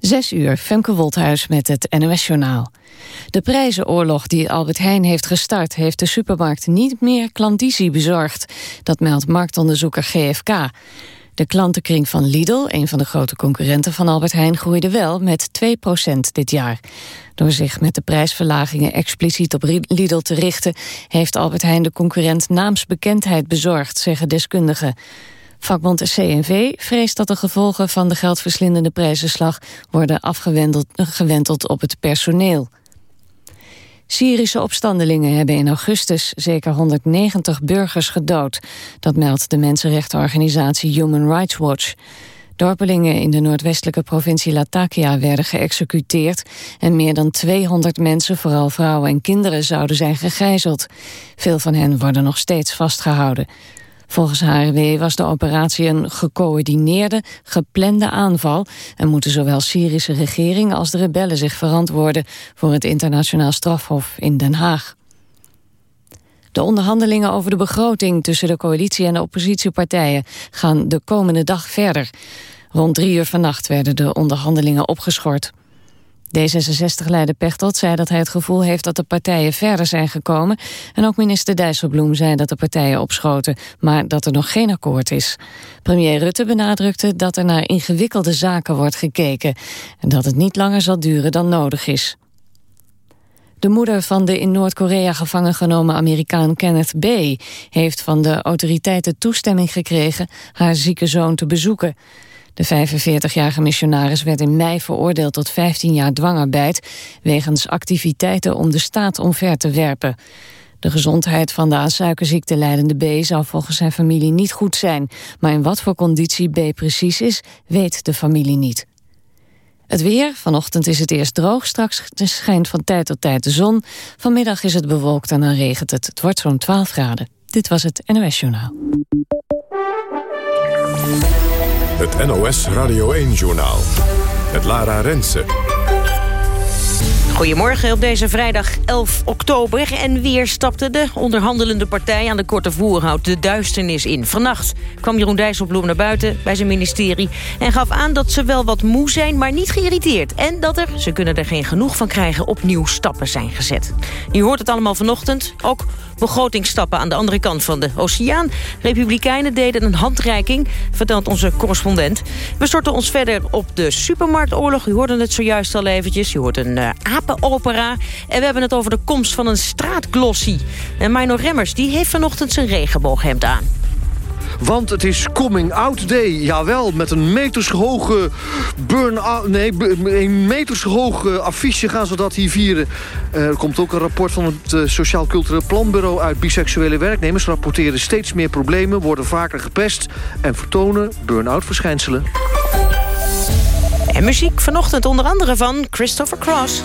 Zes uur, Femke Wolthuis met het NOS-journaal. De prijzenoorlog die Albert Heijn heeft gestart... heeft de supermarkt niet meer klandizie bezorgd. Dat meldt marktonderzoeker GFK. De klantenkring van Lidl, een van de grote concurrenten van Albert Heijn... groeide wel met 2% dit jaar. Door zich met de prijsverlagingen expliciet op Lidl te richten... heeft Albert Heijn de concurrent naamsbekendheid bezorgd, zeggen deskundigen. Vakbond CNV vreest dat de gevolgen van de geldverslindende prijzenslag worden afgewenteld op het personeel. Syrische opstandelingen hebben in augustus zeker 190 burgers gedood. Dat meldt de mensenrechtenorganisatie Human Rights Watch. Dorpelingen in de noordwestelijke provincie Latakia werden geëxecuteerd... en meer dan 200 mensen, vooral vrouwen en kinderen, zouden zijn gegijzeld. Veel van hen worden nog steeds vastgehouden. Volgens HRW was de operatie een gecoördineerde, geplande aanval... en moeten zowel Syrische regering als de rebellen zich verantwoorden... voor het internationaal strafhof in Den Haag. De onderhandelingen over de begroting tussen de coalitie en de oppositiepartijen gaan de komende dag verder. Rond drie uur vannacht werden de onderhandelingen opgeschort. D66-leider Pechtold zei dat hij het gevoel heeft dat de partijen verder zijn gekomen. En ook minister Dijsselbloem zei dat de partijen opschoten, maar dat er nog geen akkoord is. Premier Rutte benadrukte dat er naar ingewikkelde zaken wordt gekeken. En dat het niet langer zal duren dan nodig is. De moeder van de in Noord-Korea gevangen genomen Amerikaan Kenneth B. heeft van de autoriteiten toestemming gekregen haar zieke zoon te bezoeken. De 45-jarige missionaris werd in mei veroordeeld tot 15 jaar dwangarbeid... wegens activiteiten om de staat omver te werpen. De gezondheid van de aan suikerziekte leidende B zou volgens zijn familie niet goed zijn. Maar in wat voor conditie B precies is, weet de familie niet. Het weer, vanochtend is het eerst droog, straks schijnt van tijd tot tijd de zon. Vanmiddag is het bewolkt en dan regent het. Het wordt zo'n 12 graden. Dit was het NOS Journaal. Het NOS Radio 1-journaal. Met Lara Rensen. Goedemorgen op deze vrijdag 11 oktober. En weer stapte de onderhandelende partij aan de korte voerhout de duisternis in. Vannacht kwam Jeroen Dijsselbloem naar buiten bij zijn ministerie... en gaf aan dat ze wel wat moe zijn, maar niet geïrriteerd. En dat er, ze kunnen er geen genoeg van krijgen, opnieuw stappen zijn gezet. Je hoort het allemaal vanochtend. Ook begrotingstappen aan de andere kant van de oceaan. Republikeinen deden een handreiking, vertelt onze correspondent. We storten ons verder op de supermarktoorlog. U hoorde het zojuist al eventjes. Je hoort een uh, apenopera. En we hebben het over de komst van een straatglossie. En Mino Remmers die heeft vanochtend zijn regenbooghemd aan. Want het is Coming Out Day. Jawel, met een metershoge burn-out... Nee, een metershoge affiche gaan ze dat hier vieren. Eh, er komt ook een rapport van het uh, Sociaal Cultureel Planbureau uit. Biseksuele werknemers rapporteren steeds meer problemen... worden vaker gepest en vertonen burn-out verschijnselen. En muziek vanochtend onder andere van Christopher Cross.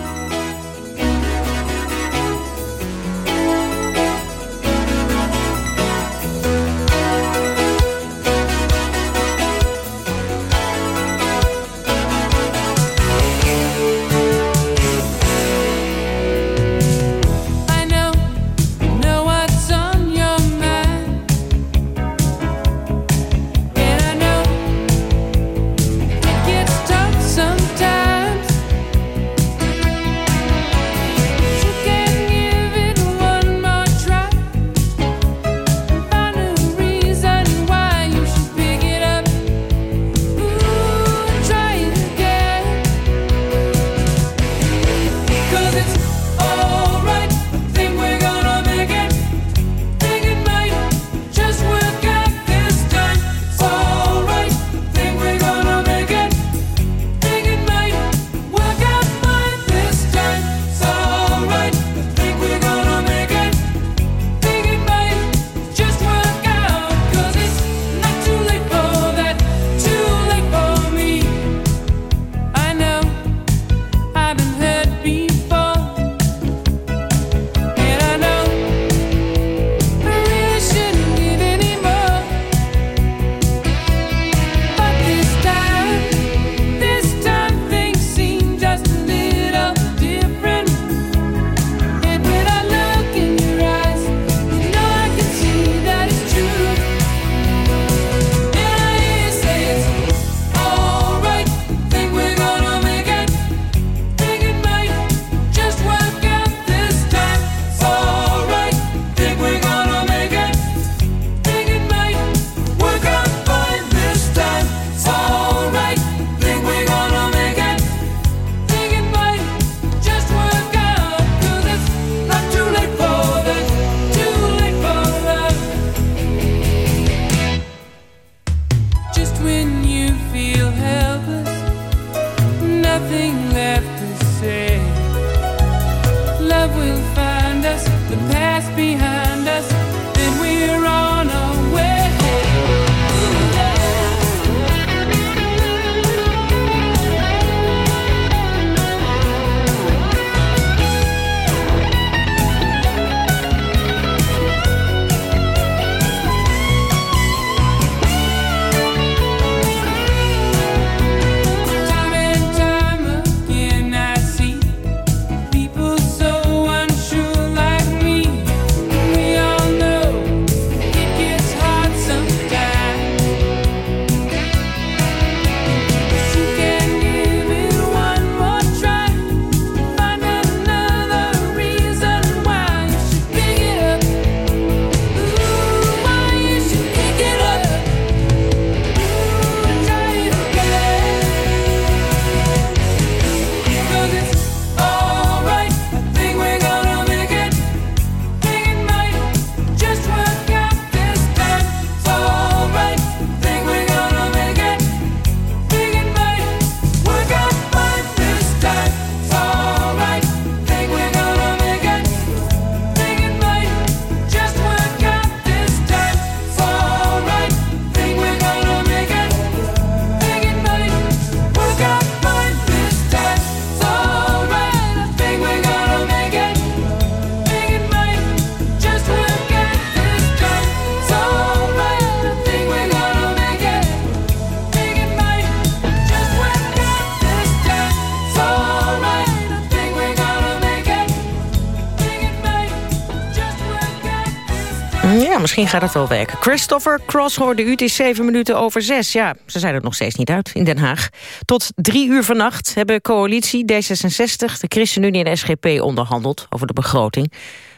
Misschien gaat het wel werken. Christopher Cross hoorde u, het is zeven minuten over zes. Ja, ze zijn er nog steeds niet uit in Den Haag. Tot drie uur vannacht hebben coalitie D66, de ChristenUnie en de SGP onderhandeld over de begroting.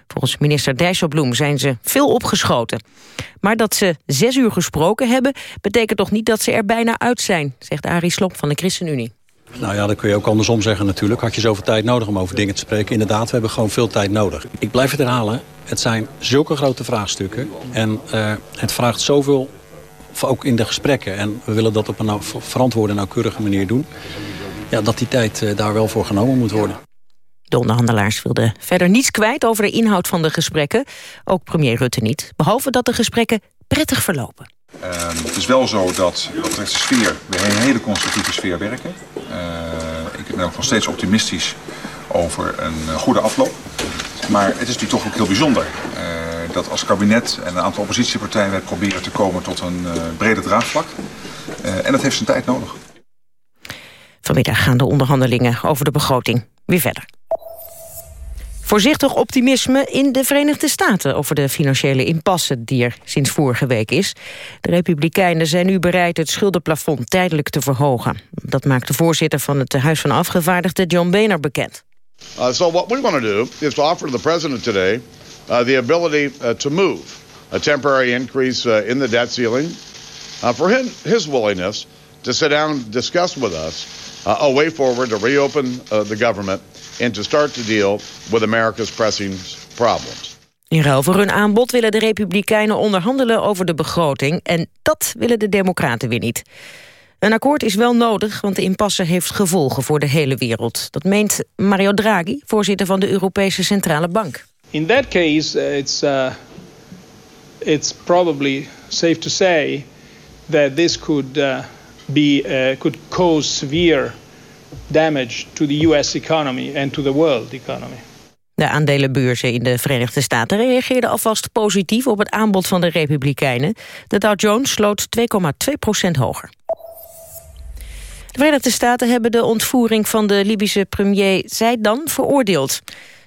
Volgens minister Dijsselbloem zijn ze veel opgeschoten. Maar dat ze zes uur gesproken hebben... betekent toch niet dat ze er bijna uit zijn... zegt Arie Slop van de ChristenUnie. Nou ja, dat kun je ook andersom zeggen natuurlijk. Had je zoveel tijd nodig om over dingen te spreken? Inderdaad, we hebben gewoon veel tijd nodig. Ik blijf het herhalen. Het zijn zulke grote vraagstukken. En uh, het vraagt zoveel, ook in de gesprekken. En we willen dat op een verantwoorde en nauwkeurige manier doen. Ja, dat die tijd uh, daar wel voor genomen moet worden. De onderhandelaars wilden verder niets kwijt over de inhoud van de gesprekken. Ook premier Rutte niet. Behalve dat de gesprekken prettig verlopen. Uh, het is wel zo dat wat de sfeer, we een hele constructieve sfeer werken. Uh, ik ben ook nog steeds optimistisch over een goede afloop. Maar het is natuurlijk toch ook heel bijzonder uh, dat als kabinet en een aantal oppositiepartijen wij proberen te komen tot een breder draagvlak. En dat heeft zijn tijd nodig. Vanmiddag gaan de onderhandelingen over de begroting weer verder. Voorzichtig optimisme in de Verenigde Staten over de financiële impasse die er sinds vorige week is. De Republikeinen zijn nu bereid het schuldenplafond tijdelijk te verhogen. Dat maakt de voorzitter van het Huis van Afgevaardigden John Boehner bekend. Uh, so what we want to do is to offer the president today uh, the ability uh, to move a temporary increase in the debt ceiling for him, his willingness to sit down and discuss with us a way forward to reopen the government and to start to deal with America's pressing problems. In ruil voor hun aanbod willen de Republikeinen onderhandelen over de begroting... en dat willen de Democraten weer niet. Een akkoord is wel nodig, want de impasse heeft gevolgen voor de hele wereld. Dat meent Mario Draghi, voorzitter van de Europese Centrale Bank. In that case, uh, it's, uh, it's probably safe to say that this could, uh, be, uh, could cause severe damage to the US economy and to the world economy. De aandelenbeurzen in de Verenigde Staten reageerden alvast positief op het aanbod van de Republikeinen. De Dow Jones sloot 2,2% hoger. De Verenigde Staten hebben de ontvoering van de Libische premier Zaidan veroordeeld.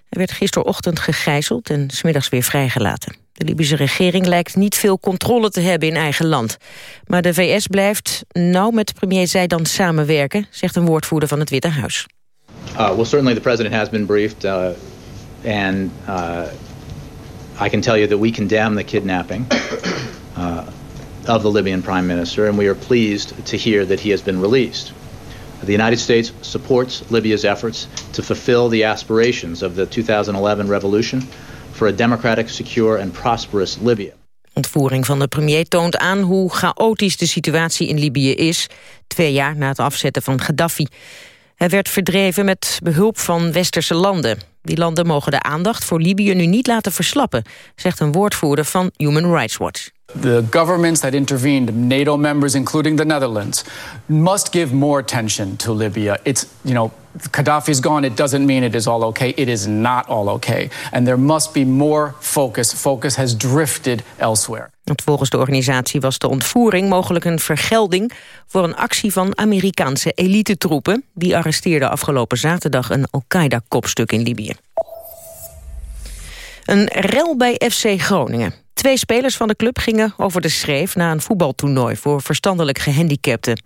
Hij werd gisterochtend gegijzeld en smiddags weer vrijgelaten. De Libische regering lijkt niet veel controle te hebben in eigen land. Maar de VS blijft nauw met premier Zaidan samenwerken, zegt een woordvoerder van het Witte Huis. Uh, well, certainly the president has been briefed, uh, and uh, I can tell you that we condemn the kidnapping. Uh, of the Libyan prime minister, and we are pleased to hear that he has been released. The United States supports Libya's efforts to fulfill the aspirations of the 2011 revolution for a secure and prosperous Libya. ontvoering van de premier toont aan hoe chaotisch de situatie in Libië is, twee jaar na het afzetten van Gaddafi. Hij werd verdreven met behulp van westerse landen. Die landen mogen de aandacht voor Libië nu niet laten verslappen, zegt een woordvoerder van Human Rights Watch. The governments that intervened, NATO members, including the Netherlands, must give more attention to Libya. It's, you know, Gaddafi is gone. It doesn't mean it is all okay. It is not all okay. And there must be more focus. Focus has drifted elsewhere. Volgens de organisatie was de ontvoering mogelijk een vergelding... voor een actie van Amerikaanse elitetroepen. Die arresteerden afgelopen zaterdag een Al-Qaeda-kopstuk in Libië. Een rel bij FC Groningen. Twee spelers van de club gingen over de schreef... na een voetbaltoernooi voor verstandelijk gehandicapten.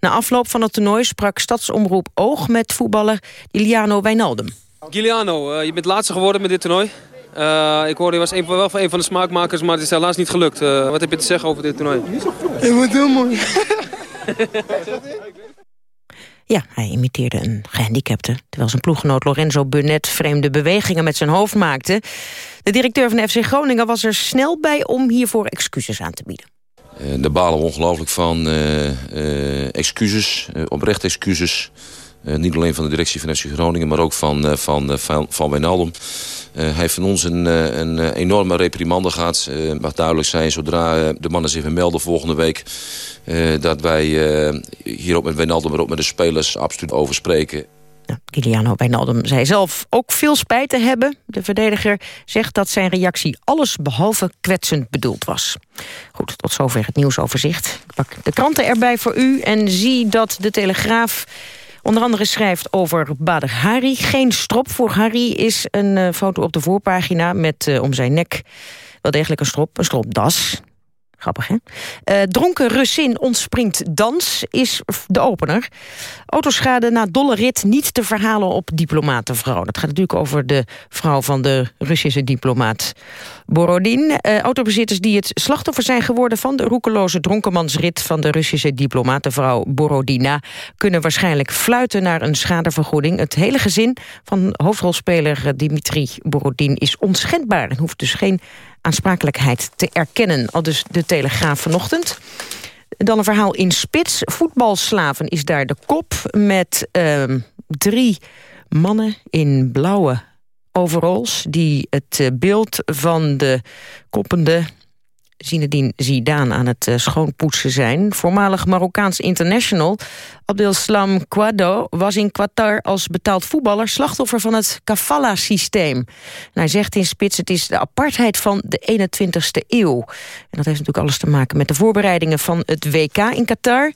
Na afloop van het toernooi sprak stadsomroep Oog met voetballer Iliano Wijnaldum. Giuliano, uh, je bent laatste geworden met dit toernooi. Uh, ik hoorde je was een, wel van een van de smaakmakers, maar het is helaas niet gelukt. Uh, wat heb je te zeggen over dit toernooi? Ik word heel mooi. Ja, hij imiteerde een gehandicapte... terwijl zijn ploeggenoot Lorenzo Burnett vreemde bewegingen met zijn hoofd maakte. De directeur van FC Groningen was er snel bij om hiervoor excuses aan te bieden. Uh, balen ongelooflijk van. Uh, uh, excuses, oprecht excuses. Niet alleen van de directie van FC Groningen, maar ook van, van, van, van Wijnaldum. hij heeft van ons een, een enorme reprimande gehad. Het mag duidelijk zijn, zodra de mannen zich weer melden volgende week... dat wij hier ook met Wijnaldum, maar ook met de spelers absoluut over spreken. Nou, Kiliano Wijnaldum zei zelf ook veel spijt te hebben. De verdediger zegt dat zijn reactie alles behalve kwetsend bedoeld was. Goed, tot zover het nieuwsoverzicht. Ik pak de kranten erbij voor u en zie dat de Telegraaf onder andere schrijft over Bader Hari. Geen strop voor Harry is een uh, foto op de voorpagina met uh, om zijn nek wel degelijk een strop, een stropdas. Grappig, hè? Uh, dronken Russin ontspringt dans is de opener. Autoschade na dolle rit niet te verhalen op diplomatenvrouw. Dat gaat natuurlijk over de vrouw van de Russische diplomaat Borodin. Uh, autobezitters die het slachtoffer zijn geworden... van de roekeloze dronkenmansrit van de Russische diplomatenvrouw Borodina... kunnen waarschijnlijk fluiten naar een schadevergoeding. Het hele gezin van hoofdrolspeler Dimitri Borodin is onschendbaar... en hoeft dus geen aansprakelijkheid te erkennen. Al dus de Telegraaf vanochtend. Dan een verhaal in Spits. Voetbalslaven is daar de kop met uh, drie mannen in blauwe overalls... die het eh, beeld van de koppende Zinedine Zidane aan het uh, schoonpoetsen zijn. Voormalig Marokkaans international Abdelslam Kouado was in Qatar als betaald voetballer slachtoffer van het kafala-systeem. Hij zegt in Spits het is de apartheid van de 21ste eeuw. En dat heeft natuurlijk alles te maken met de voorbereidingen van het WK in Qatar.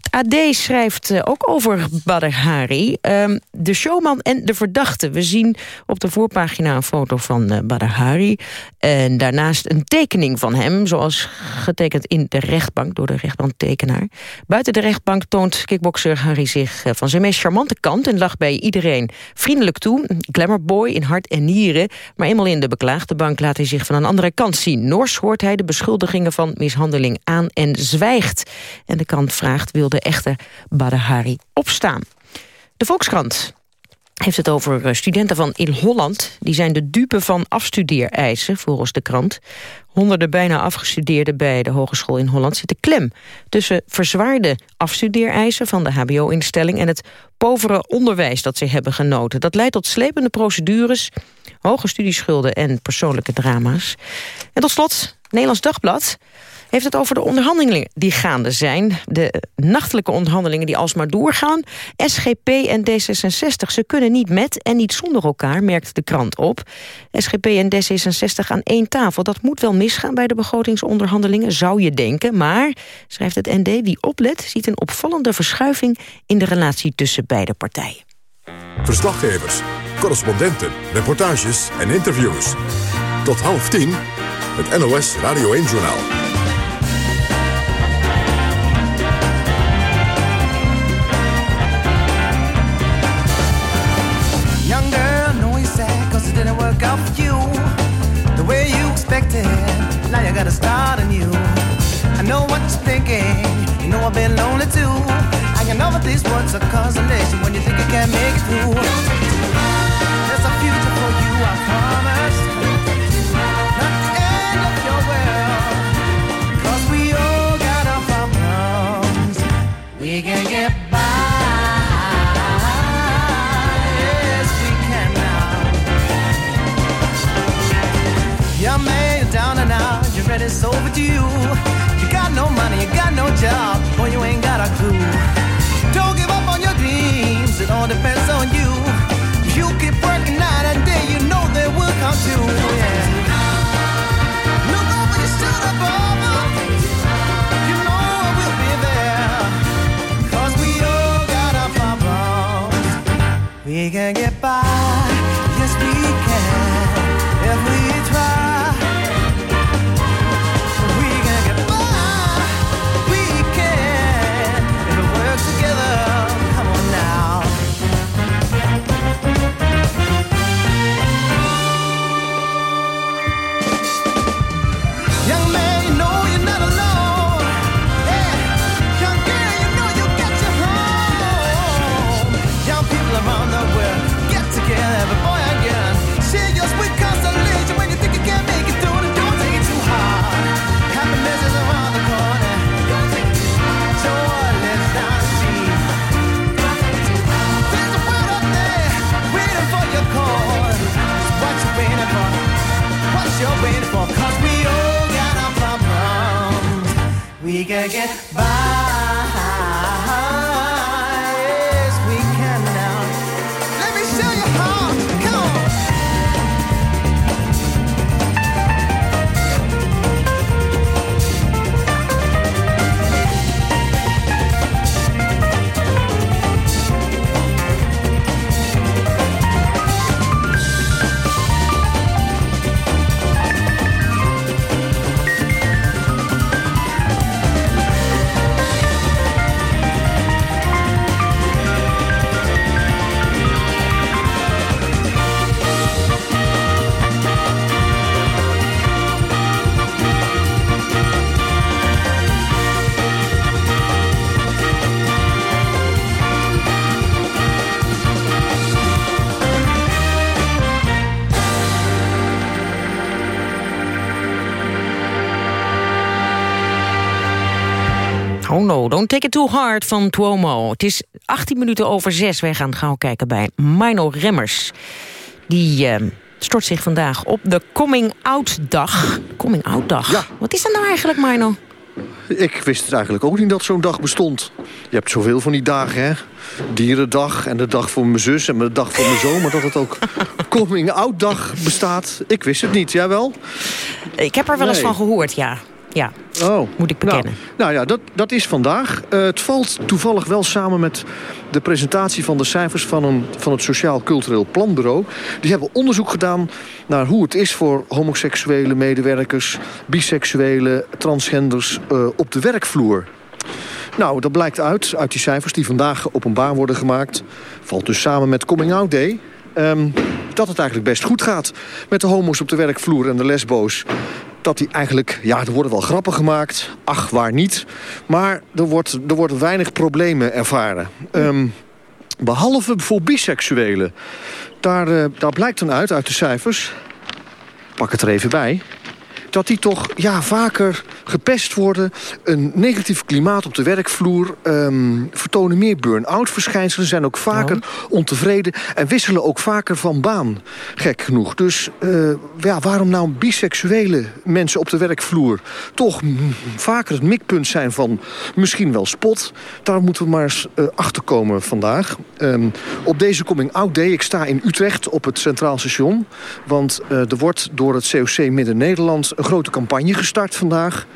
Het AD schrijft uh, ook over Badr Hari. Um, de showman en de verdachte. We zien op de voorpagina een foto van uh, Badr Hari. En daarnaast een tekening van hem, zoals getekend in de rechtbank door de rechtbanktekenaar. Buiten de rechtbank toont kickbokser Harry zich eh, van zijn meest charmante kant... en lag bij iedereen vriendelijk toe. Glamourboy in hart en nieren. Maar eenmaal in de beklaagde bank laat hij zich van een andere kant zien. Nors hoort hij de beschuldigingen van mishandeling aan en zwijgt. En de kant vraagt, wil de echte Badr Hari opstaan? De Volkskrant heeft het over eh, studenten van in Holland. Die zijn de dupe van afstudeereisen, volgens de krant. Honderden bijna afgestudeerden bij de Hogeschool in Holland zitten klem... tussen verzwaarde afstudeereisen van de hbo-instelling... en het povere onderwijs dat ze hebben genoten. Dat leidt tot slepende procedures, hoge studieschulden en persoonlijke drama's. En tot slot, Nederlands Dagblad heeft het over de onderhandelingen die gaande zijn. De nachtelijke onderhandelingen die alsmaar doorgaan. SGP en D66, ze kunnen niet met en niet zonder elkaar, merkt de krant op. SGP en D66 aan één tafel. Dat moet wel misgaan bij de begrotingsonderhandelingen, zou je denken. Maar, schrijft het ND, wie oplet ziet een opvallende verschuiving... in de relatie tussen beide partijen. Verslaggevers, correspondenten, reportages en interviews. Tot half tien, het NOS Radio 1-journaal. You gotta start anew. I know what you're thinking. You know I've been lonely too. I you know that these words are consolation when you think you can't make it through. There's a future for you, I promise. It's over to you. Got no money, you got no job, or you ain't got a clue. Don't give up on your dreams, it all depends on you. You keep working night and day, you know they will come true. Yeah. Look over your shoulder. You know I will be there. 'Cause we all got our problems. We can get for? 'Cause we all got our problems. We can get by. Don't take it too hard van Tuomo. Het is 18 minuten over 6. Wij gaan gauw kijken bij Mino Remmers. Die eh, stort zich vandaag op de Coming Out Dag. Coming Out Dag? Ja. Wat is dat nou eigenlijk, Mino? Ik wist het eigenlijk ook niet dat zo'n dag bestond. Je hebt zoveel van die dagen, hè? Dierendag en de dag voor mijn zus en de dag voor mijn zoon. Maar dat het ook coming-out dag bestaat, ik wist het niet. Jij wel? Ik heb er wel eens van gehoord, ja. Ja, Oh. moet ik bekennen. Nou, nou ja, dat, dat is vandaag. Eh, het valt toevallig wel samen met de presentatie van de cijfers van, een, van het Sociaal Cultureel Planbureau. Die hebben onderzoek gedaan naar hoe het is voor homoseksuele medewerkers, biseksuele, transgenders eh, op de werkvloer. Nou, dat blijkt uit, uit die cijfers die vandaag openbaar worden gemaakt. Valt dus samen met Coming Out Day. ehm, dat het eigenlijk best goed gaat met de homo's op de werkvloer en de lesbo's. Dat die eigenlijk, ja, er worden wel grappen gemaakt. Ach, waar niet. Maar er, wordt, er worden weinig problemen ervaren. Ehm, behalve voor biseksuelen. Daar, eh, daar blijkt dan uit, uit de cijfers. Pak het er even bij dat die toch ja, vaker gepest worden. Een negatief klimaat op de werkvloer. ehm, vertonen meer burn-out verschijnselen. Zijn ook vaker ontevreden. En wisselen ook vaker van baan. Gek genoeg. Dus eh, ja, waarom nou biseksuele mensen op de werkvloer... toch mm, vaker het mikpunt zijn van misschien wel spot. Daar moeten we maar eens eh, achter komen vandaag. Ehm, op deze Coming Out Day, ik sta in Utrecht op het Centraal Station. Want eh, er wordt door het COC Midden-Nederland een grote campagne gestart vandaag.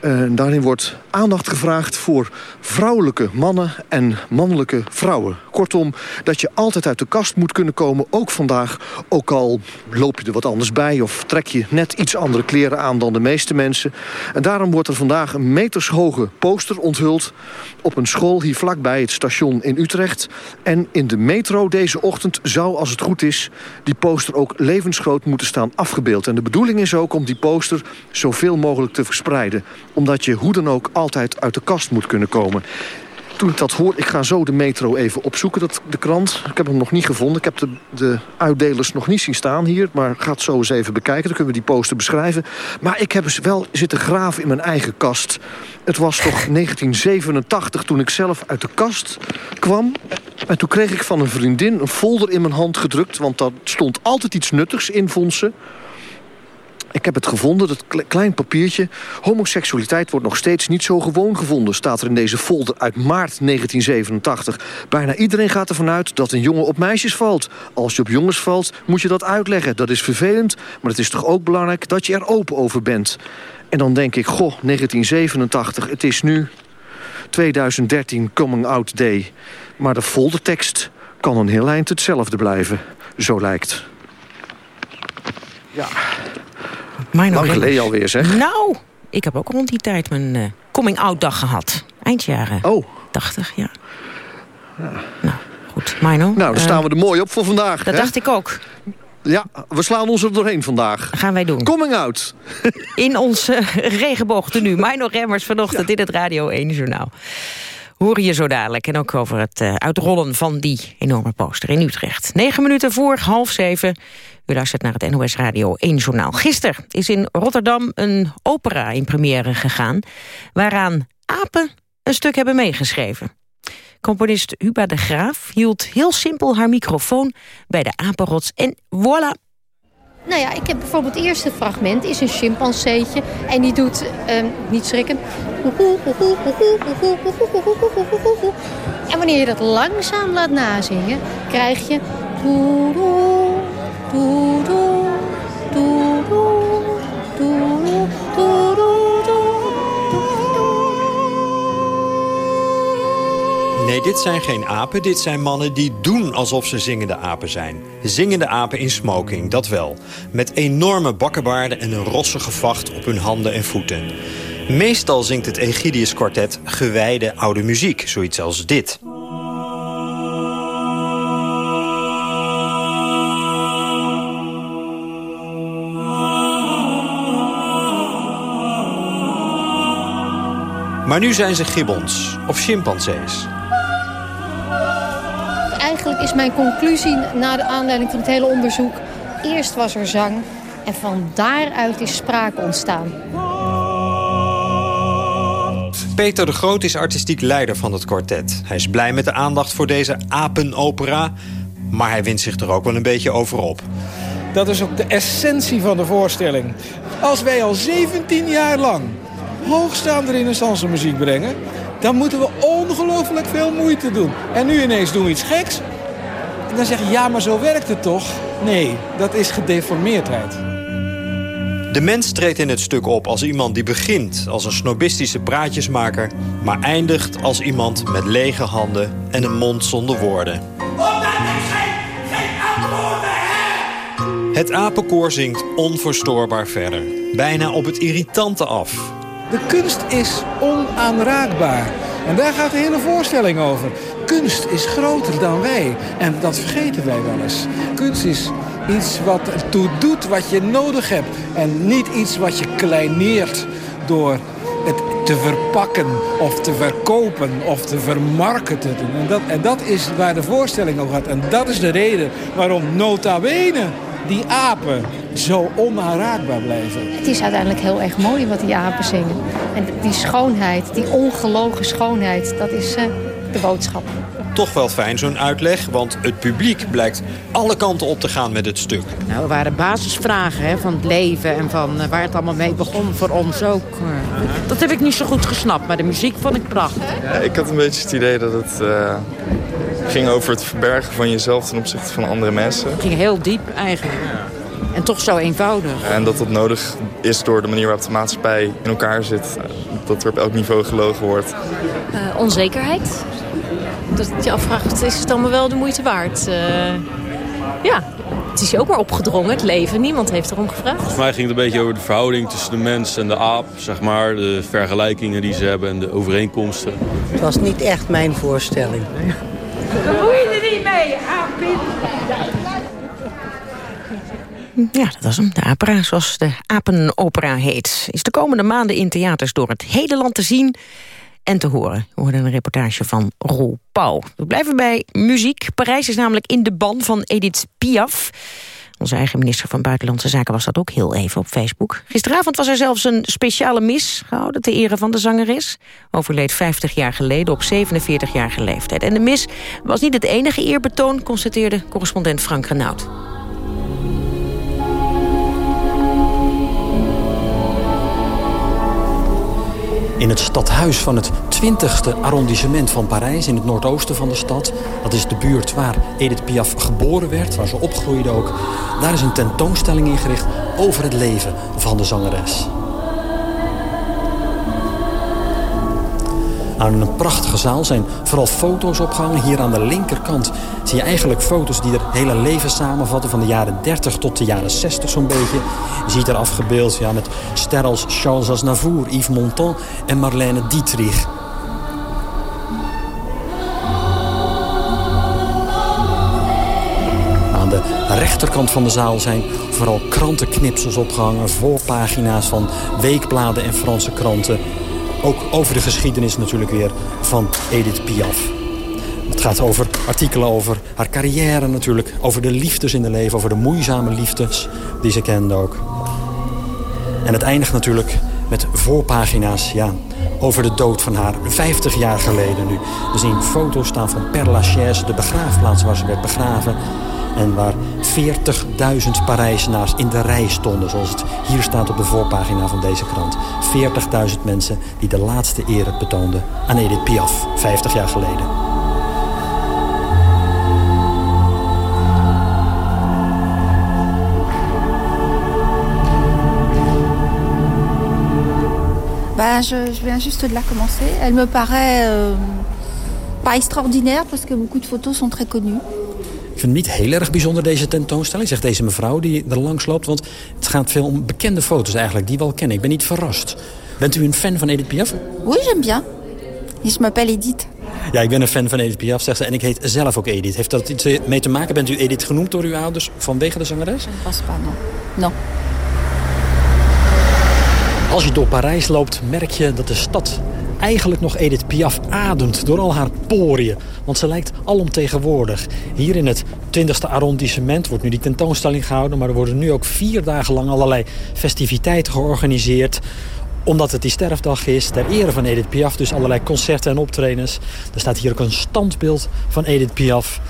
Eh, daarin wordt aandacht gevraagd voor vrouwelijke mannen en mannelijke vrouwen. Kortom, dat je altijd uit de kast moet kunnen komen, ook vandaag. Ook al loop je er wat anders bij of trek je net iets andere kleren aan dan de meeste mensen. En daarom wordt er vandaag een metershoge poster onthuld op een school hier vlakbij het station in Utrecht. En in de metro deze ochtend zou, als het goed is, die poster ook levensgroot moeten staan afgebeeld. En de bedoeling is ook om die poster zoveel mogelijk te verspreiden. Omdat je hoe dan ook altijd uit de kast moet kunnen komen. Toen ik dat hoor, ik ga zo de metro even opzoeken, dat, de krant. Ik heb hem nog niet gevonden. Ik heb de, de uitdelers nog niet zien staan hier. Maar ga het zo eens even bekijken, dan kunnen we die poster beschrijven. Maar ik heb eens wel zitten graven in mijn eigen kast. Het was toch 1987 toen ik zelf uit de kast kwam. En toen kreeg ik van een vriendin een folder in mijn hand gedrukt. Want daar stond altijd iets nuttigs in, vond ze. Ik heb het gevonden, dat kle- klein papiertje. Homoseksualiteit wordt nog steeds niet zo gewoon gevonden... staat er in deze folder uit maart 1987. Bijna iedereen gaat ervan uit dat een jongen op meisjes valt. Als je op jongens valt, moet je dat uitleggen. Dat is vervelend, maar het is toch ook belangrijk... dat je er open over bent. En dan denk ik, goh, 1987, het is nu 2013 Coming Out Day. Maar de foldertekst kan een heel eind hetzelfde blijven. Zo lijkt. Ja, Lang geleden alweer zeg. Nou, ik heb ook rond die tijd mijn eh, coming-out dag gehad. Eindjaren Oh. 80, ja. Nou, goed. Mino? Nou, dan eh, staan we er mooi op voor vandaag. Dat hè? dacht ik ook. Ja, we slaan ons er doorheen vandaag. Gaan wij doen. Coming out. In onze regenboogtenu. Mino Remmers vanochtend in het Radio 1 Journaal. Horen je zo dadelijk. En ook over het eh, uitrollen van die enorme poster in Utrecht. Negen minuten voor half zeven. U luistert naar het NOS Radio 1 Journaal. Gisteren is in Rotterdam een opera in première gegaan... waaraan apen een stuk hebben meegeschreven. Componist Huba de Graaf hield heel simpel haar microfoon bij de apenrots... en voilà, Nou ja, ik heb bijvoorbeeld het eerste fragment is een chimpanseetje en die doet, ehm, niet schrikken. En wanneer je dat langzaam laat nazingen, krijg je. toedoe, toedoe, toedoe, toedoe, Nee, dit zijn geen apen. Dit zijn mannen die doen alsof ze zingende apen zijn. Zingende apen in smoking, dat wel. Met enorme bakkenbaarden en een rossige vacht op hun handen en voeten. Meestal zingt het Egidius Quartet gewijde oude muziek, zoiets als dit. Maar nu zijn ze gibbons of chimpansees. Is mijn conclusie na de aanleiding van het hele onderzoek... eerst was er zang en van daaruit is sprake ontstaan. Peter de Groot is artistiek leider van het kwartet. Hij is blij met de aandacht voor deze apenopera... maar hij wint zich er ook wel een beetje over op. Dat is ook de essentie van de voorstelling. Als wij al 17 jaar lang hoogstaande renaissance muziek brengen... dan moeten we ongelooflijk veel moeite doen. En nu ineens doen we iets geks. En dan zeg je, ja, maar zo werkt het toch? Nee, dat is gedeformeerdheid. De mens treedt in het stuk op als iemand die begint als een snobistische praatjesmaker... maar eindigt als iemand met lege handen en een mond zonder woorden. Het apenkoor zingt onverstoorbaar verder. Bijna op het irritante af. De kunst is onaanraakbaar. En daar gaat de hele voorstelling over. Kunst is groter dan wij. En dat vergeten wij wel eens. Kunst is iets wat ertoe doet wat je nodig hebt. En niet iets wat je kleineert door het te verpakken of te verkopen of te vermarkten. En dat, en dat is waar de voorstelling over gaat. En dat is de reden waarom nota bene die apen zo onaanraakbaar blijven. Het is uiteindelijk heel erg mooi wat die apen zingen. En die schoonheid, die ongelogen schoonheid, dat is eh, de boodschap. Toch wel fijn zo'n uitleg, want het publiek blijkt alle kanten op te gaan met het stuk. Nou, er waren basisvragen hè, van het leven en van eh, waar het allemaal mee begon voor ons ook. eh. Dat heb ik niet zo goed gesnapt, maar de muziek vond ik prachtig. Ja, ik had een beetje het idee dat het eh, ging over het verbergen van jezelf ten opzichte van andere mensen. Het ging heel diep eigenlijk. En toch zo eenvoudig. En dat dat nodig is door de manier waarop de maatschappij in elkaar zit. Dat er op elk niveau gelogen wordt. Eh, onzekerheid. Dat je je afvraagt, is het allemaal wel de moeite waard? Eh, ja, het is je ook maar opgedrongen, het leven. Niemand heeft erom gevraagd. Volgens mij ging het een beetje over de verhouding tussen de mens en de aap, zeg maar. De vergelijkingen die ze hebben en de overeenkomsten. Het was niet echt mijn voorstelling. Bemoei je er niet mee, aapie. Ja, dat was hem. De opera, zoals de Apenopera heet. Is de komende maanden in theaters door het hele land te zien en te horen. We hoorden een reportage van Roel Pauw. We blijven bij muziek. Parijs is namelijk in de ban van Edith Piaf. Onze eigen minister van Buitenlandse Zaken was dat ook heel even op Facebook. Gisteravond was er zelfs een speciale mis gehouden... ter ere van de zangeres. Overleed 50 jaar geleden op 47-jarige leeftijd. En de mis was niet het enige eerbetoon... constateerde correspondent Frank Renaud. In het stadhuis van het 20e arrondissement van Parijs... in het noordoosten van de stad. Dat is de buurt waar Edith Piaf geboren werd, waar ze opgroeide ook. Daar is een tentoonstelling ingericht over het leven van de zangeres. Aan een prachtige zaal zijn vooral foto's opgehangen. Hier aan de linkerkant zie je eigenlijk foto's die er hele leven samenvatten... van de jaren 30 tot de jaren 60 zo'n beetje. Je ziet er afgebeeld ja, met sterren als Charles Aznavour, Yves Montand en Marlène Dietrich. Aan de rechterkant van de zaal zijn vooral krantenknipsels opgehangen... voorpagina's van weekbladen en Franse kranten... Ook over de geschiedenis natuurlijk weer van Edith Piaf. Het gaat over artikelen over haar carrière natuurlijk. Over de liefdes in het leven, over de moeizame liefdes die ze kende ook. En het eindigt natuurlijk met voorpagina's ja, over de dood van haar 50 jaar geleden nu. We zien foto's staan van Père Lachaise, de begraafplaats waar ze werd begraven. En waar 40.000 Parijzenaars in de rij stonden, zoals het hier staat op de voorpagina van deze krant. 40.000 mensen die de laatste ere betoonden aan Edith Piaf, 50 jaar geleden. Bah, je, je, viens juste de la commencer. Elle me paraît euh, pas extraordinaire parce que beaucoup de photos sont très connues. Ik vind het niet heel erg bijzonder deze tentoonstelling, zegt deze mevrouw die er langs loopt. Want het gaat veel om bekende foto's eigenlijk, die we al kennen. Ik ben niet verrast. Bent u een fan van Edith Piaf? Oui, j'aime bien. Je m'appelle Edith. Ja, ik ben een fan van Edith Piaf, zegt ze. En ik heet zelf ook Edith. Heeft dat iets mee te maken? Bent u Edith genoemd door uw ouders vanwege de zangeres? Ik pas pas. Als je door Parijs loopt, merk je dat de stad eigenlijk nog Edith Piaf ademt door al haar poriën. Want ze lijkt alomtegenwoordig. Hier in het 20e arrondissement wordt nu die tentoonstelling gehouden... maar er worden nu ook vier dagen lang allerlei festiviteiten georganiseerd omdat het die sterfdag is, ter ere van Edith Piaf... dus allerlei concerten en optredens. Er staat hier ook een standbeeld van Edith Piaf.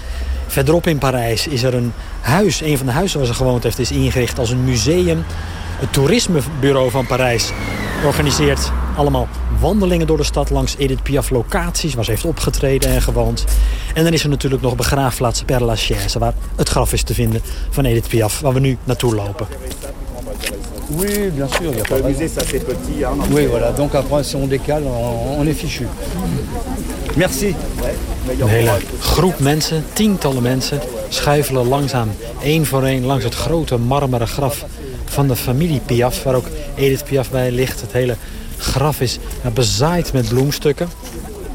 Verderop in Parijs is er een huis, een van de huizen waar ze gewoond heeft... is ingericht als een museum. Het toerismebureau van Parijs organiseert allemaal wandelingen door de stad langs Edith Piaf locaties waar ze heeft opgetreden en gewoond. En dan is er natuurlijk nog begraafplaats Père Lachaise waar het graf is te vinden van Edith Piaf waar we nu naartoe lopen. Oui, bien sûr. Il y a pas musée, ça c'est petit. Hein, oui, voilà. Donc après, si on décale, on, on est fichu. Merci. Een hele groep mensen, tientallen mensen, schuifelen langzaam één voor één langs het grote marmeren graf van de familie Piaf, waar ook Edith Piaf bij ligt. Het hele graf is bezaaid met bloemstukken.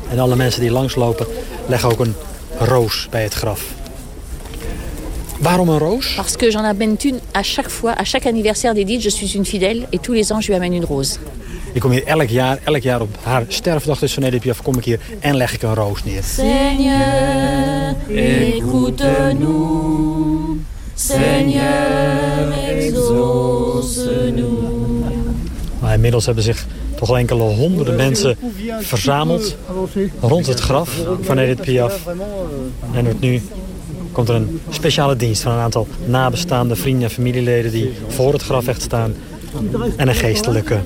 En alle mensen die langslopen leggen ook een roos bij het graf. Waarom een roos? Parce que j'en amène une à chaque fois, à chaque anniversaire d'Edith, je suis une fidèle et tous les ans je lui amène une rose. Ik kom hier elk jaar, elk jaar op haar sterfdag dus van Edith Piaf kom ik hier en leg ik een roos neer. Seigneur, écoute-nous. Seigneur, exauce-nous. Maar inmiddels hebben zich toch enkele honderden mensen verzameld rond het graf van Edith Piaf. En nu komt er een speciale dienst van een aantal nabestaande vrienden en familieleden die voor het graf echt staan. En een geestelijke.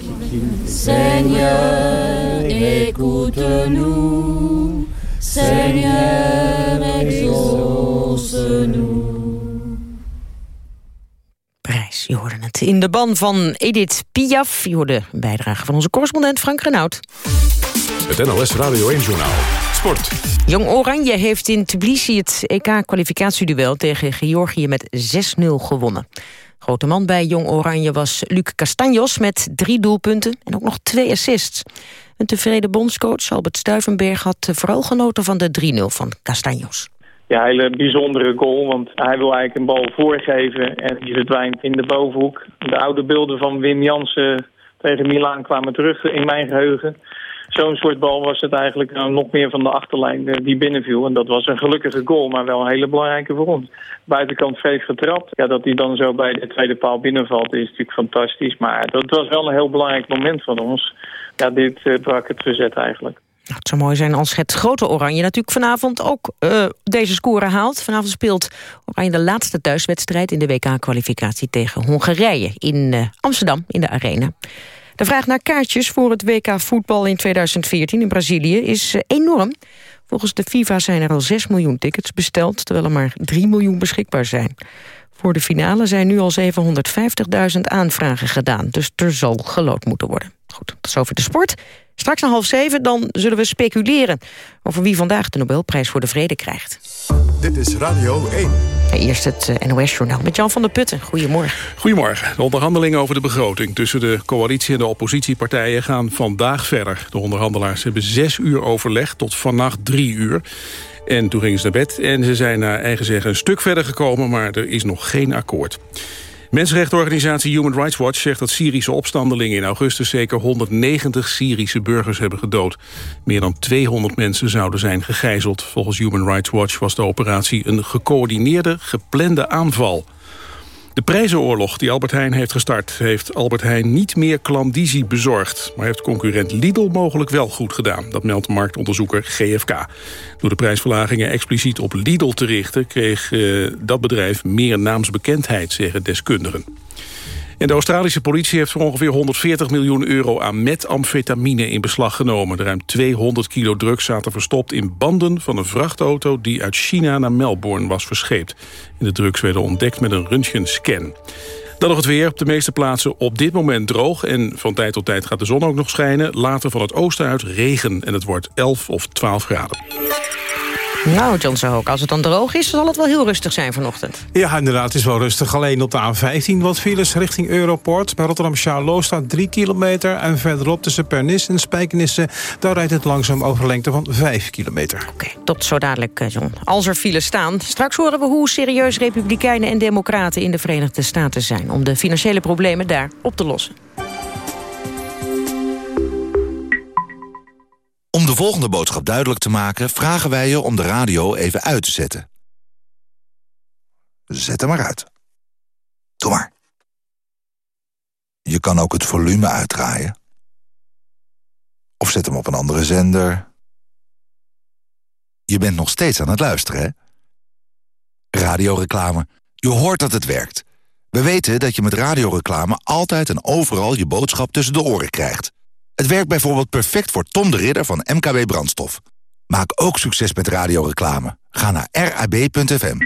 Seigneur, écoute-nous. Seigneur, exauce-nous. Je hoorde het. In de ban van Edith Piaf. Je hoorde een bijdrage van onze correspondent Frank Renaud. Het NOS Radio 1-journaal. Sport. Jong Oranje heeft in Tbilisi het EK-kwalificatieduel tegen Georgië met 6-0 gewonnen. Grote man bij Jong Oranje was Luc Castanjos met drie doelpunten en ook nog twee assists. Een tevreden bondscoach Albert Stuivenberg had vooral genoten van de 3-0 van Castanjos. Ja, hele bijzondere goal, want hij wil eigenlijk een bal voorgeven en die verdwijnt in de bovenhoek. De oude beelden van Wim Jansen tegen Milaan kwamen terug in mijn geheugen. Zo'n soort bal was het eigenlijk nou, nog meer van de achterlijn eh, die binnenviel. En dat was een gelukkige goal, maar wel een hele belangrijke voor ons. Buitenkant vreef getrapt. Ja, dat hij dan zo bij de tweede paal binnenvalt is natuurlijk fantastisch. Maar dat was wel een heel belangrijk moment van ons. Ja, dit uh, brak het verzet eigenlijk. Nou, het zou mooi zijn als het grote Oranje natuurlijk vanavond ook uh, deze score haalt. Vanavond speelt Oranje de laatste thuiswedstrijd in de WK-kwalificatie tegen Hongarije in uh, Amsterdam in de Arena. De vraag naar kaartjes voor het WK voetbal in 2014 in Brazilië is eh, enorm. Volgens de FIFA zijn er al 6 miljoen tickets besteld... terwijl er maar 3 miljoen beschikbaar zijn. Voor de finale zijn nu al 750.000 aanvragen gedaan. Dus er zal gelood moeten worden. Goed, tot zover de sport. Straks om half zeven dan zullen we speculeren... over wie vandaag de Nobelprijs voor de Vrede krijgt. Dit is Radio 1. Eerst het eh, NOS-journaal met Jan van der Putten. Goedemorgen. Goedemorgen. De onderhandelingen over de begroting tussen de coalitie en de oppositiepartijen gaan vandaag verder. De onderhandelaars hebben zes uur overleg tot vannacht drie uur. En toen gingen ze naar bed en ze zijn naar eigen zeggen een stuk verder gekomen... maar er is nog geen akkoord. Mensenrechtenorganisatie Human Rights Watch zegt dat Syrische opstandelingen in augustus zeker 190 Syrische burgers hebben gedood. Meer dan 200 mensen zouden zijn gegijzeld. Volgens Human Rights Watch was de operatie een gecoördineerde, geplande aanval. De prijzenoorlog die Albert Heijn heeft gestart... heeft Albert Heijn niet meer klandizie bezorgd... maar heeft concurrent Lidl mogelijk wel goed gedaan. Dat meldt marktonderzoeker GFK. Door de prijsverlagingen expliciet op Lidl te richten... kreeg uh, dat bedrijf meer naamsbekendheid, zeggen deskundigen. De Australische politie heeft voor ongeveer 140 miljoen euro aan metamfetamine in beslag genomen. Ruim 200 kilo drugs zaten verstopt in banden van een vrachtauto die uit China naar Melbourne was verscheept. De drugs werden ontdekt met een röntgenscan. Dan nog het weer. Op de meeste plaatsen op dit moment droog. En van tijd tot tijd gaat de zon ook nog schijnen. Later van het oosten uit regen. En het wordt 11 of 12 graden. Nou, John Zahoek, als het dan droog is, zal het wel heel rustig zijn vanochtend. Ja, inderdaad, het is wel rustig. Alleen op de A15 wat files richting Europort. Bij Rotterdam-Charloes staat 3 kilometer. En verderop tussen Pernis en Spijkenisse... daar rijdt het langzaam over lengte van 5 kilometer. Oké, tot zo dadelijk, eh, John. Als er files staan. Straks horen we hoe serieus republikeinen en democraten... in de Verenigde Staten zijn... om de financiële problemen daar op te lossen. Om de volgende boodschap duidelijk te maken... vragen wij je om de radio even uit te zetten. Zet hem maar uit. Doe maar. Je kan ook het volume uitdraaien. Of zet hem op een andere zender. Je bent nog steeds aan het luisteren, hè? Radioreclame. Je hoort dat het werkt. We weten dat je met radioreclame altijd en overal je boodschap tussen de oren krijgt. Het werkt bijvoorbeeld perfect voor Tom de Ridder van MKB Brandstof. Maak ook succes met radioreclame. Ga naar rab.fm.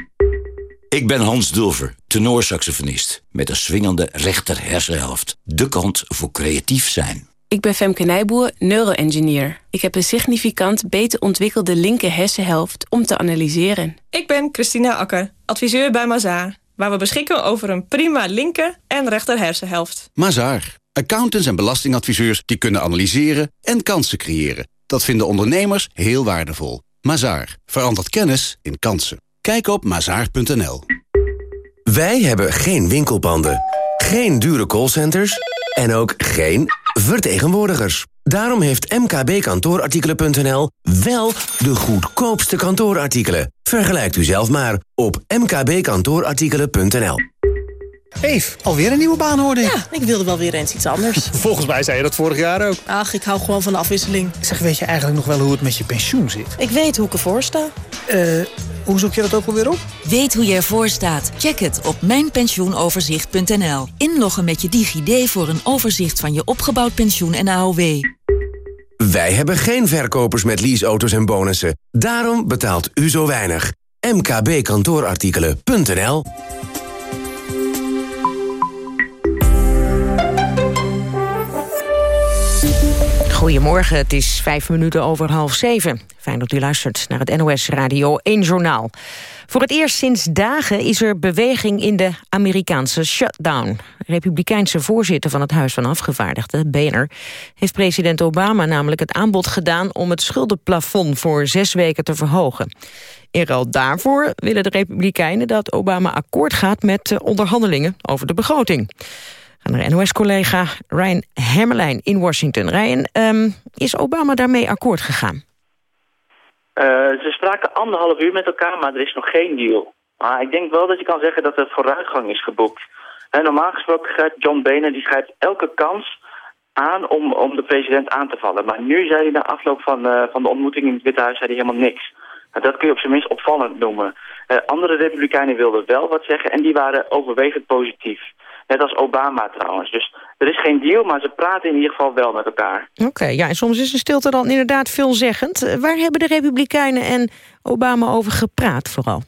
Ik ben Hans Dulver, tenorsaxofonist. Met een swingende rechter hersenhelft. De kant voor creatief zijn. Ik ben Femke Nijboer, neuroengineer. Ik heb een significant beter ontwikkelde linker hersenhelft om te analyseren. Ik ben Christina Akker, adviseur bij Mazaar. Waar we beschikken over een prima linker en rechter hersenhelft. Mazaar. Accountants en belastingadviseurs die kunnen analyseren en kansen creëren. Dat vinden ondernemers heel waardevol. Mazaar. Verandert kennis in kansen. Kijk op mazaar.nl. Wij hebben geen winkelpanden, geen dure callcenters en ook geen vertegenwoordigers. Daarom heeft mkbkantoorartikelen.nl wel de goedkoopste kantoorartikelen. Vergelijkt u zelf maar op mkbkantoorartikelen.nl. Eve, alweer een nieuwe baan hoorde ik. Ja, ik wilde wel weer eens iets anders. Volgens mij zei je dat vorig jaar ook. Ach, ik hou gewoon van de afwisseling. Zeg, weet je eigenlijk nog wel hoe het met je pensioen zit? Ik weet hoe ik ervoor sta. Eh, hoe zoek je dat ook alweer op? Weet hoe je ervoor staat? Check het op mijnpensioenoverzicht.nl. Inloggen met je DigiD voor een overzicht van je opgebouwd pensioen en AOW. Wij hebben geen verkopers met leaseauto's en bonussen. Daarom betaalt u zo weinig. mkbkantoorartikelen.nl Goedemorgen, het is vijf minuten over half zeven. Fijn dat u luistert naar het NOS Radio 1 Journaal. Voor het eerst sinds dagen is er beweging in de Amerikaanse shutdown. Republikeinse voorzitter van het Huis van Afgevaardigden, Boehner... heeft president Obama namelijk het aanbod gedaan... om het schuldenplafond voor zes weken te verhogen. In ruil daarvoor willen de republikeinen dat Obama akkoord gaat... met de onderhandelingen over de begroting naar NOS-collega Ryan Hermelijn in Washington. Ryan, um, is Obama daarmee akkoord gegaan? Uh, ze spraken anderhalf uur met elkaar, maar er is nog geen deal. Maar ik denk wel dat je kan zeggen dat er vooruitgang is geboekt. En normaal gesproken gaat John Boehner die grijpt elke kans aan om, om de president aan te vallen. Maar nu zei hij na afloop van, uh, van de ontmoeting in het Witte Huis zei hij helemaal niks. Nou, dat kun je op zijn minst opvallend noemen. Uh, andere republikeinen wilden wel wat zeggen en die waren overwegend positief. Net als Obama trouwens. Dus er is geen deal, maar ze praten in ieder geval wel met elkaar. Oké, ja, en soms is een stilte dan inderdaad veelzeggend. Eh, Waar hebben de Republikeinen en Obama over gepraat vooral?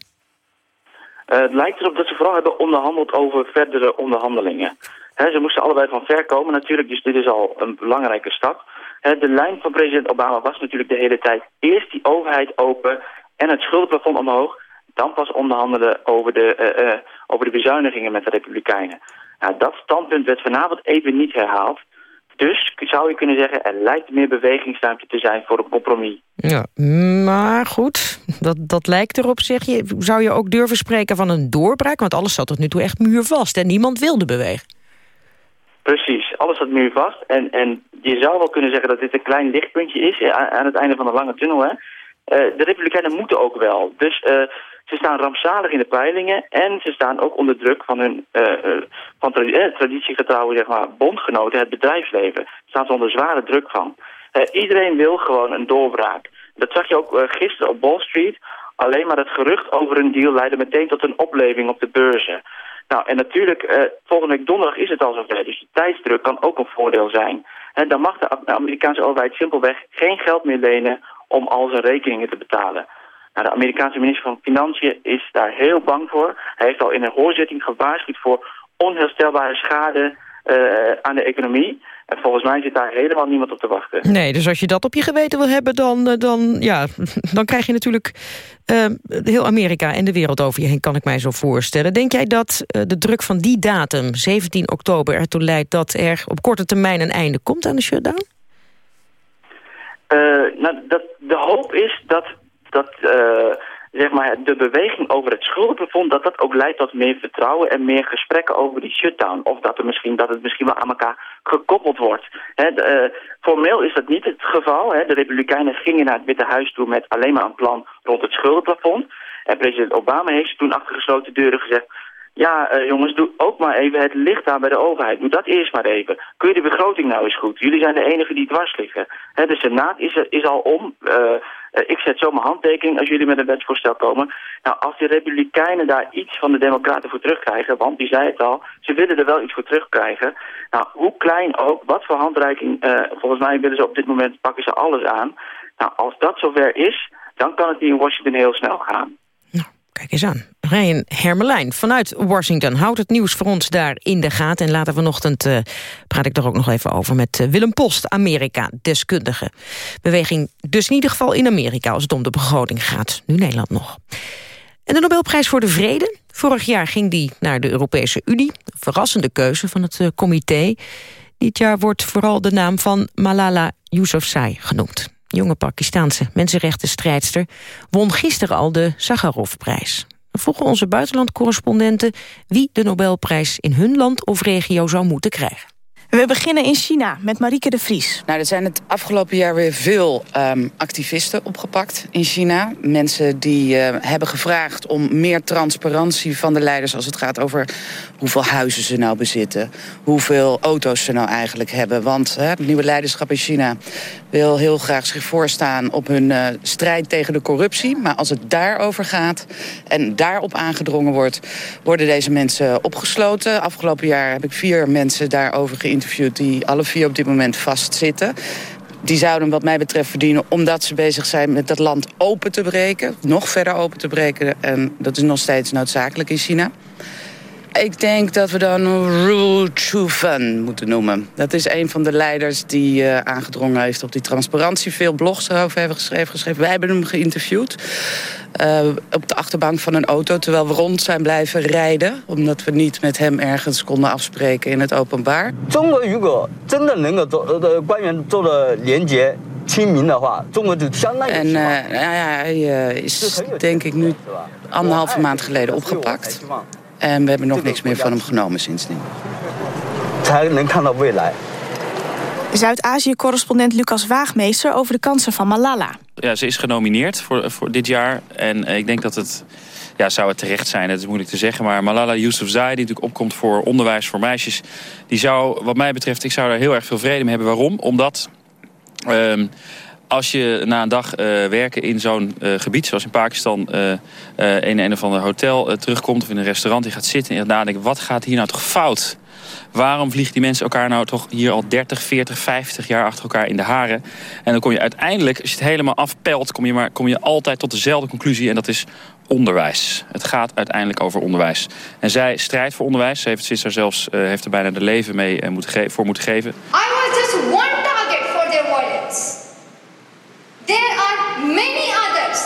Eh, het lijkt erop dat ze vooral hebben onderhandeld over verdere onderhandelingen. Ze moesten allebei van ver komen natuurlijk, dus dit is al een belangrijke stap. De lijn van president Obama was natuurlijk de hele tijd... eerst die overheid open en het schuldenplafond omhoog... dan pas onderhandelen over de, eh, over de bezuinigingen met de Republikeinen. Nou, dat standpunt werd vanavond even niet herhaald. Dus zou je kunnen zeggen, er lijkt meer bewegingsruimte te zijn voor een compromis. Ja, maar goed, dat, dat lijkt erop, zeg je. Zou je ook durven spreken van een doorbraak? Want alles zat tot nu toe echt muurvast en niemand wilde bewegen. Precies, alles staat nu vast. En, en je zou wel kunnen zeggen dat dit een klein lichtpuntje is eh, aan, aan het einde van de lange tunnel. Hè? Eh, de Republikeinen moeten ook wel. Dus uh, ze staan rampzalig in de peilingen en ze staan ook onder druk van hun uh, van tra traditiegetrouwe zeg maar, bondgenoten, het bedrijfsleven. Daar staan ze onder zware druk van. iedereen wil gewoon een doorbraak. Dat zag je ook gisteren op Wall Street. Alleen maar het gerucht over een deal leidde meteen tot een opleving op de beurzen. Nou, en natuurlijk, volgende week donderdag is het al zover. Dus de tijdsdruk kan ook een voordeel zijn. En dan mag de Amerikaanse overheid simpelweg geen geld meer lenen om al zijn rekeningen te betalen. Nou, de Amerikaanse minister van Financiën is daar heel bang voor. Hij heeft al in een hoorzitting gewaarschuwd voor onherstelbare schade uh, aan de economie. En volgens mij zit daar helemaal niemand op te wachten. Nee, dus als je dat op je geweten wil hebben... dan, dan, ja, dan krijg je natuurlijk uh, heel Amerika en de wereld over je heen... kan ik mij zo voorstellen. Denk jij dat uh, de druk van die datum, 17 oktober, ertoe leidt... dat er op korte termijn een einde komt aan de shutdown? Nou, dat, de hoop is dat... dat zeg maar, de beweging over het schuldenplafond... dat dat ook leidt tot meer vertrouwen en meer gesprekken over die shutdown. Of dat, er misschien, dat het misschien wel aan elkaar gekoppeld wordt. Uh, formeel is dat niet het geval. De Republikeinen gingen naar het Witte Huis toe met alleen maar een plan rond het schuldenplafond. En president Obama heeft toen achter gesloten deuren gezegd... Ja, uh, jongens, doe ook maar even het licht aan bij de overheid. Doe dat eerst maar even. Kun je de begroting nou eens goed? Jullie zijn de enigen die dwars liggen. He, de Senaat is, is al om. Uh, uh, ik zet zo mijn handtekening als jullie met een wetsvoorstel komen. Nou, als de Republikeinen daar iets van de Democraten voor terugkrijgen... want die zei het al, ze willen er wel iets voor terugkrijgen. Nou, hoe klein ook, wat voor handreiking... volgens mij willen ze op dit moment, pakken ze alles aan. Nou, als dat zover is, dan kan het in Washington heel snel gaan. Kijk eens aan. Ryan Hermelijn vanuit Washington houdt het nieuws voor ons daar in de gaten. En later vanochtend uh, praat ik er ook nog even over met uh, Willem Post, Amerika-deskundige. Beweging dus in ieder geval in Amerika als het om de begroting gaat. Nu Nederland nog. En de Nobelprijs voor de Vrede. Vorig jaar ging die naar de Europese Unie. Verrassende keuze van het uh, comité. Dit jaar wordt vooral de naam van Malala Yousafzai genoemd jonge Pakistaanse mensenrechtenstrijdster... won gisteren al de Sakharovprijs. Vroegen onze buitenlandcorrespondenten... wie de Nobelprijs in hun land of regio zou moeten krijgen. We beginnen in China met Marieke de Vries. Nou, er zijn het afgelopen jaar weer veel um, activisten opgepakt in China. Mensen die uh, hebben gevraagd om meer transparantie van de leiders... als het gaat over hoeveel huizen ze nou bezitten. Hoeveel auto's ze nou eigenlijk hebben. Want het nieuwe leiderschap in China wil heel graag zich voorstaan... op hun uh, strijd tegen de corruptie. Maar als het daarover gaat en daarop aangedrongen wordt... worden deze mensen opgesloten. Afgelopen jaar heb ik vier mensen daarover geïnterviewd die alle vier op dit moment vastzitten. Die zouden wat mij betreft verdienen omdat ze bezig zijn met dat land open te breken. Nog verder open te breken. En dat is nog steeds noodzakelijk in China. Ik denk dat we dan Ru Chufan moeten noemen. Dat is een van de leiders die uh, aangedrongen heeft op die transparantie. Veel blogs erover hebben geschreven. geschreven. Wij hebben hem geïnterviewd. Uh, op de achterbank van een auto, terwijl we rond zijn blijven rijden. Omdat we niet met hem ergens konden afspreken in het openbaar. En uh, nou ja, hij uh, is denk ik nu anderhalve maand geleden opgepakt. En we hebben nog niks meer van hem genomen sindsdien. Zuid-Azië-correspondent Lucas Waagmeester over de kansen van Malala. Ja, ze is genomineerd voor, voor dit jaar. En ik denk dat het ja, zou het terecht zijn, dat is moeilijk te zeggen. Maar Malala Yousafzai, die natuurlijk opkomt voor onderwijs voor meisjes... die zou, wat mij betreft, ik zou daar heel erg veel vrede mee hebben. Waarom? Omdat... Um, als je na een dag uh, werken in zo'n uh, gebied, zoals in Pakistan... Uh, in een of ander hotel terugkomt of in een restaurant... die gaat zitten en nadenken, wat gaat hier nou toch fout? waarom vliegen die mensen elkaar nou toch hier al 30, 40, 50 jaar achter elkaar in de haren? En dan kom je uiteindelijk, als je het helemaal afpelt, kom je, maar, kom je altijd tot dezelfde conclusie. En dat is onderwijs. Het gaat uiteindelijk over onderwijs. En zij strijdt voor onderwijs. Ze heeft, sinds zelfs, uh, heeft er bijna de leven mee moeten voor moeten geven. I was just one There are many others.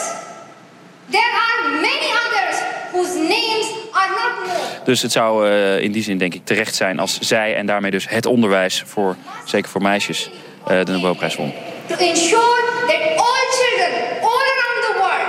There are many others whose names are not known. Dus het zou uh, in die zin denk ik terecht zijn als zij en daarmee dus het onderwijs voor, zeker voor meisjes, de Nobelprijs won. To ensure that all children all around the world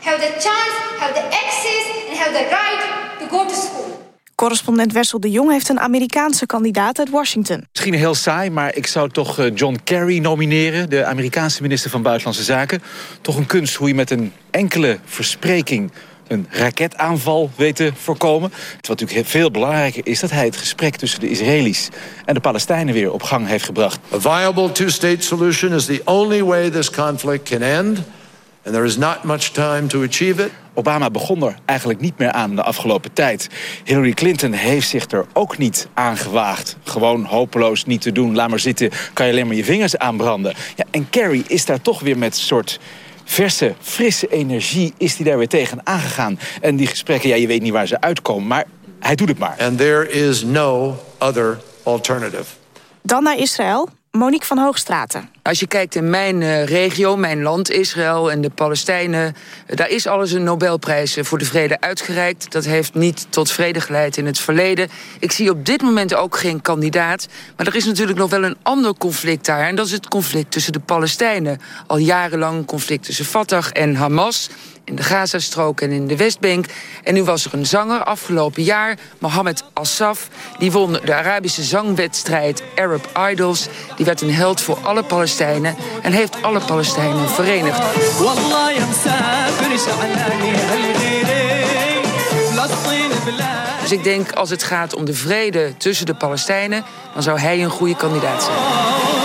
have the chance, have the access and have the right to go to school. Correspondent Wessel de Jong heeft een Amerikaanse kandidaat uit Washington. Misschien heel saai, maar ik zou toch eh, John Kerry nomineren... de Amerikaanse minister van Buitenlandse Zaken. Toch een kunst hoe je met een enkele verspreking een raketaanval weet te voorkomen. Wat natuurlijk veel belangrijker is dat hij het gesprek tussen de Israëli's en de Palestijnen weer op gang heeft gebracht. A viable two-state solution is the only way this conflict can end. And there is not much time to achieve it. Obama begon er eigenlijk niet meer aan de afgelopen tijd. Hillary Clinton heeft zich er ook niet aan gewaagd. Gewoon hopeloos niet te doen, laat maar zitten, kan je alleen maar je vingers aanbranden. Ja, en Kerry is daar toch weer met een soort verse, frisse energie is hij daar weer tegen aangegaan. En die gesprekken, ja, je weet niet waar ze uitkomen, maar hij doet het maar. And there is no other alternative. Dan naar Israël. Monique van Hoogstraten. Als je kijkt in mijn uh, regio, mijn land Israël en de Palestijnen... Uh, daar is alles een Nobelprijs voor de vrede uitgereikt. Dat heeft niet tot vrede geleid in het verleden. Ik zie op dit moment ook geen kandidaat. Maar er is natuurlijk nog wel een ander conflict daar. En dat is het conflict tussen de Palestijnen. Al jarenlang een conflict tussen Fatah en Hamas in de Gazastrook en in de Westbank. En nu was er een zanger afgelopen jaar, Mohammed Assaf. Die won de Arabische zangwedstrijd Arab Idols. Die werd een held voor alle Palestijnen en heeft alle Palestijnen verenigd. Dus ik denk als het gaat om de vrede tussen de Palestijnen... dan zou hij een goede kandidaat zijn.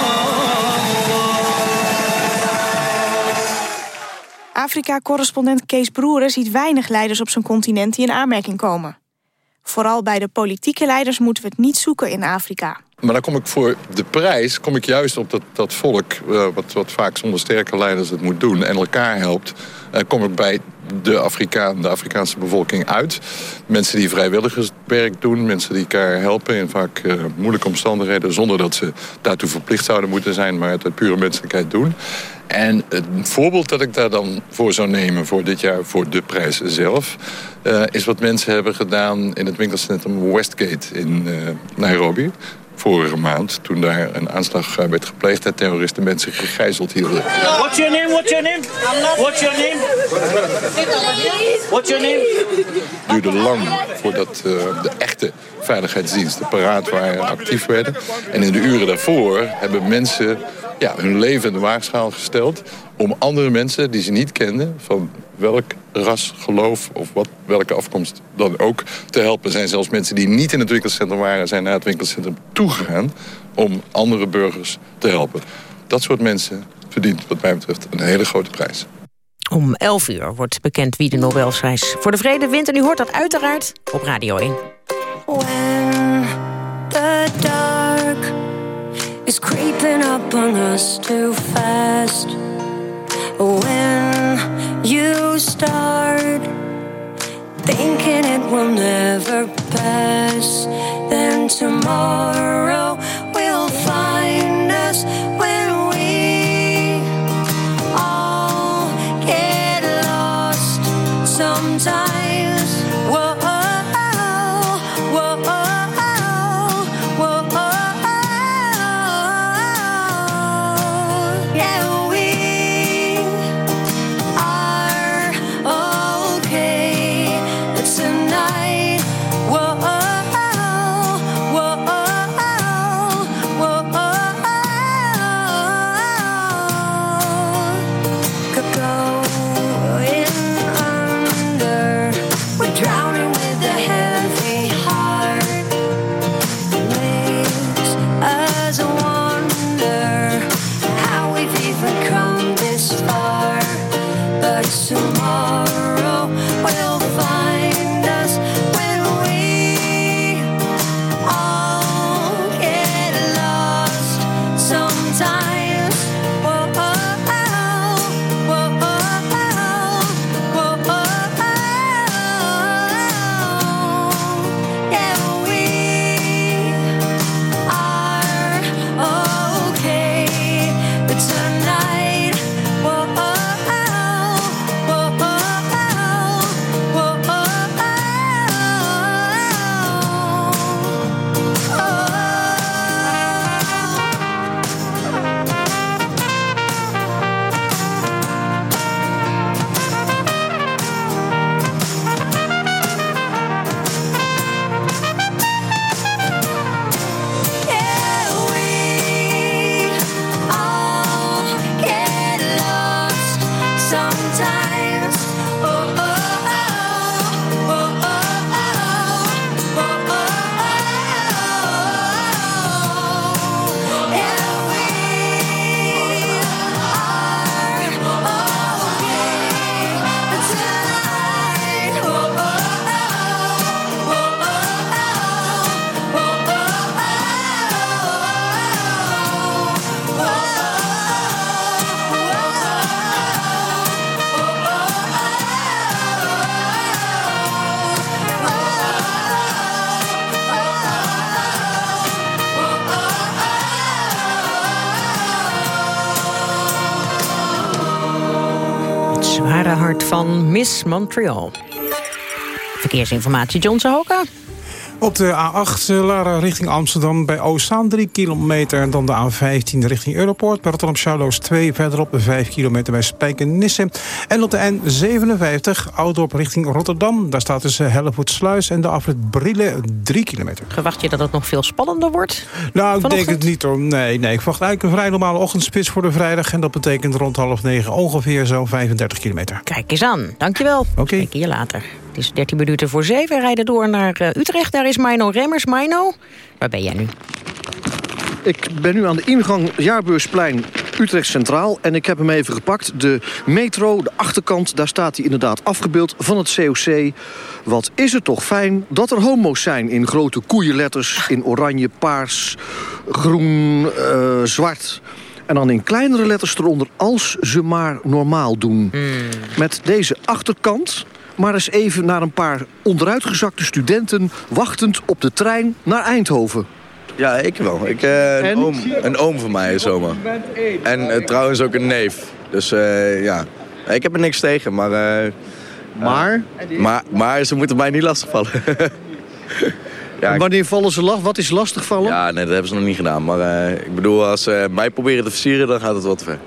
Afrika-correspondent Kees Broeren ziet weinig leiders op zijn continent die in aanmerking komen. Vooral bij de politieke leiders moeten we het niet zoeken in Afrika. Maar dan kom ik voor de prijs kom ik juist op dat, dat volk... Uh, wat, wat vaak zonder sterke leiders het moet doen en elkaar helpt... Uh, kom ik bij de, Afrikaan, de Afrikaanse bevolking uit. Mensen die vrijwilligerswerk doen, mensen die elkaar helpen... in vaak uh, moeilijke omstandigheden... zonder dat ze daartoe verplicht zouden moeten zijn... maar het uit pure menselijkheid doen. En het voorbeeld dat ik daar dan voor zou nemen voor dit jaar... voor de prijs zelf... Uh, is wat mensen hebben gedaan in het winkelcentrum Westgate in uh, Nairobi vorige maand, toen daar een aanslag werd gepleegd... dat terroristen mensen gegijzeld hielden. What's your name? What's your name? What's your name? What's your name? Het duurde lang voordat uh, de echte veiligheidsdiensten paraat waren actief werden. En in de uren daarvoor hebben mensen ja, hun leven in de waagschaal gesteld... om andere mensen die ze niet kenden... van welk ras, geloof of wat, welke afkomst dan ook te helpen. Er zijn zelfs mensen die niet in het winkelcentrum waren... zijn naar het winkelcentrum toegegaan om andere burgers te helpen. Dat soort mensen verdient wat mij betreft een hele grote prijs. Om 11 uur wordt bekend wie de Nobelprijs voor de vrede wint. En u hoort dat uiteraard op Radio 1. When the dark creeping up on us too fast. When you start thinking it will never pass Then tomorrow will find us Miss Montreal. Verkeersinformatie, John Sahoka. Op de A8 eh, Lara richting Amsterdam bij Oostzaan 3 kilometer. En dan de A15 richting Europoort. Bij Rotterdam Charloes 2 verderop 5 kilometer bij Spijkenisse. En op de N57 Oudorp richting Rotterdam. Daar staat tussen Hellevoetsluis en de afrit Brille 3 kilometer. Verwacht je dat het nog veel spannender wordt? Nou, ik Vanochtend? denk het niet hoor. Nee, nee, ik verwacht eigenlijk een vrij normale ochtendspits voor de vrijdag. En dat betekent rond half negen ongeveer zo'n 35 kilometer. Kijk eens aan. Dankjewel. Oké. Spreek je later. Het is 13 minuten voor 7. We rijden door naar eh, Utrecht. Daar is Mino Remmers. Mino, waar ben jij nu? Ik ben nu aan de ingang Jaarbeursplein Utrecht Centraal. En ik heb hem even gepakt. De metro, de achterkant, daar staat hij inderdaad afgebeeld van het COC. Wat is het toch fijn dat er homo's zijn in grote koeienletters. In oranje, paars, groen, eh, zwart. En dan in kleinere letters eronder als ze maar normaal doen. Met deze achterkant maar eens even naar een paar onderuitgezakte studenten... wachtend op de trein naar Eindhoven. Ja, ik wel. Ik, eh, een, oom, een oom van mij is zomaar. En eh, trouwens ook een neef. Dus eh, ja, ik heb er niks tegen, maar... maar? maar? Maar ze moeten mij niet lastigvallen. ja, Wanneer vallen ze lach? Wat is lastig vallen? ja, nee, dat hebben ze nog niet gedaan. Maar ik bedoel, als ze mij proberen te versieren, dan gaat het wat te ver.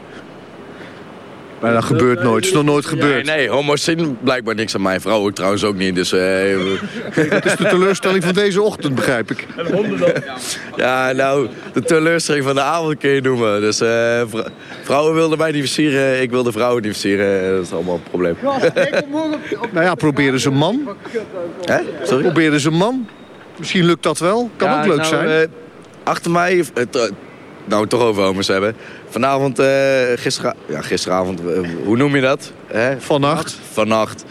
Maar dat gebeurt nooit. Het is nog nooit gebeurd. Nee, nee, homo's zien blijkbaar niks aan mij. Vrouw ook trouwens ook niet, dus... eh, Dat is de teleurstelling van deze ochtend, begrijp ik. Ja, nou, de teleurstelling van de avond kun je noemen. Dus eh, vrou- vrouwen wilden mij niet versieren, ik wilde vrouwen niet versieren. Dat is allemaal een probleem. Nou ja, proberen ze een man. Hè? Sorry? Proberen ze een man. Misschien lukt dat wel. Kan Ja, ook leuk nou, zijn. eh, achter mij, eh, nou toch over homo's hebben. Vanavond, eh gistera ja, gisteravond, eh, hoe noem je dat? Hè? Vannacht. Vannacht,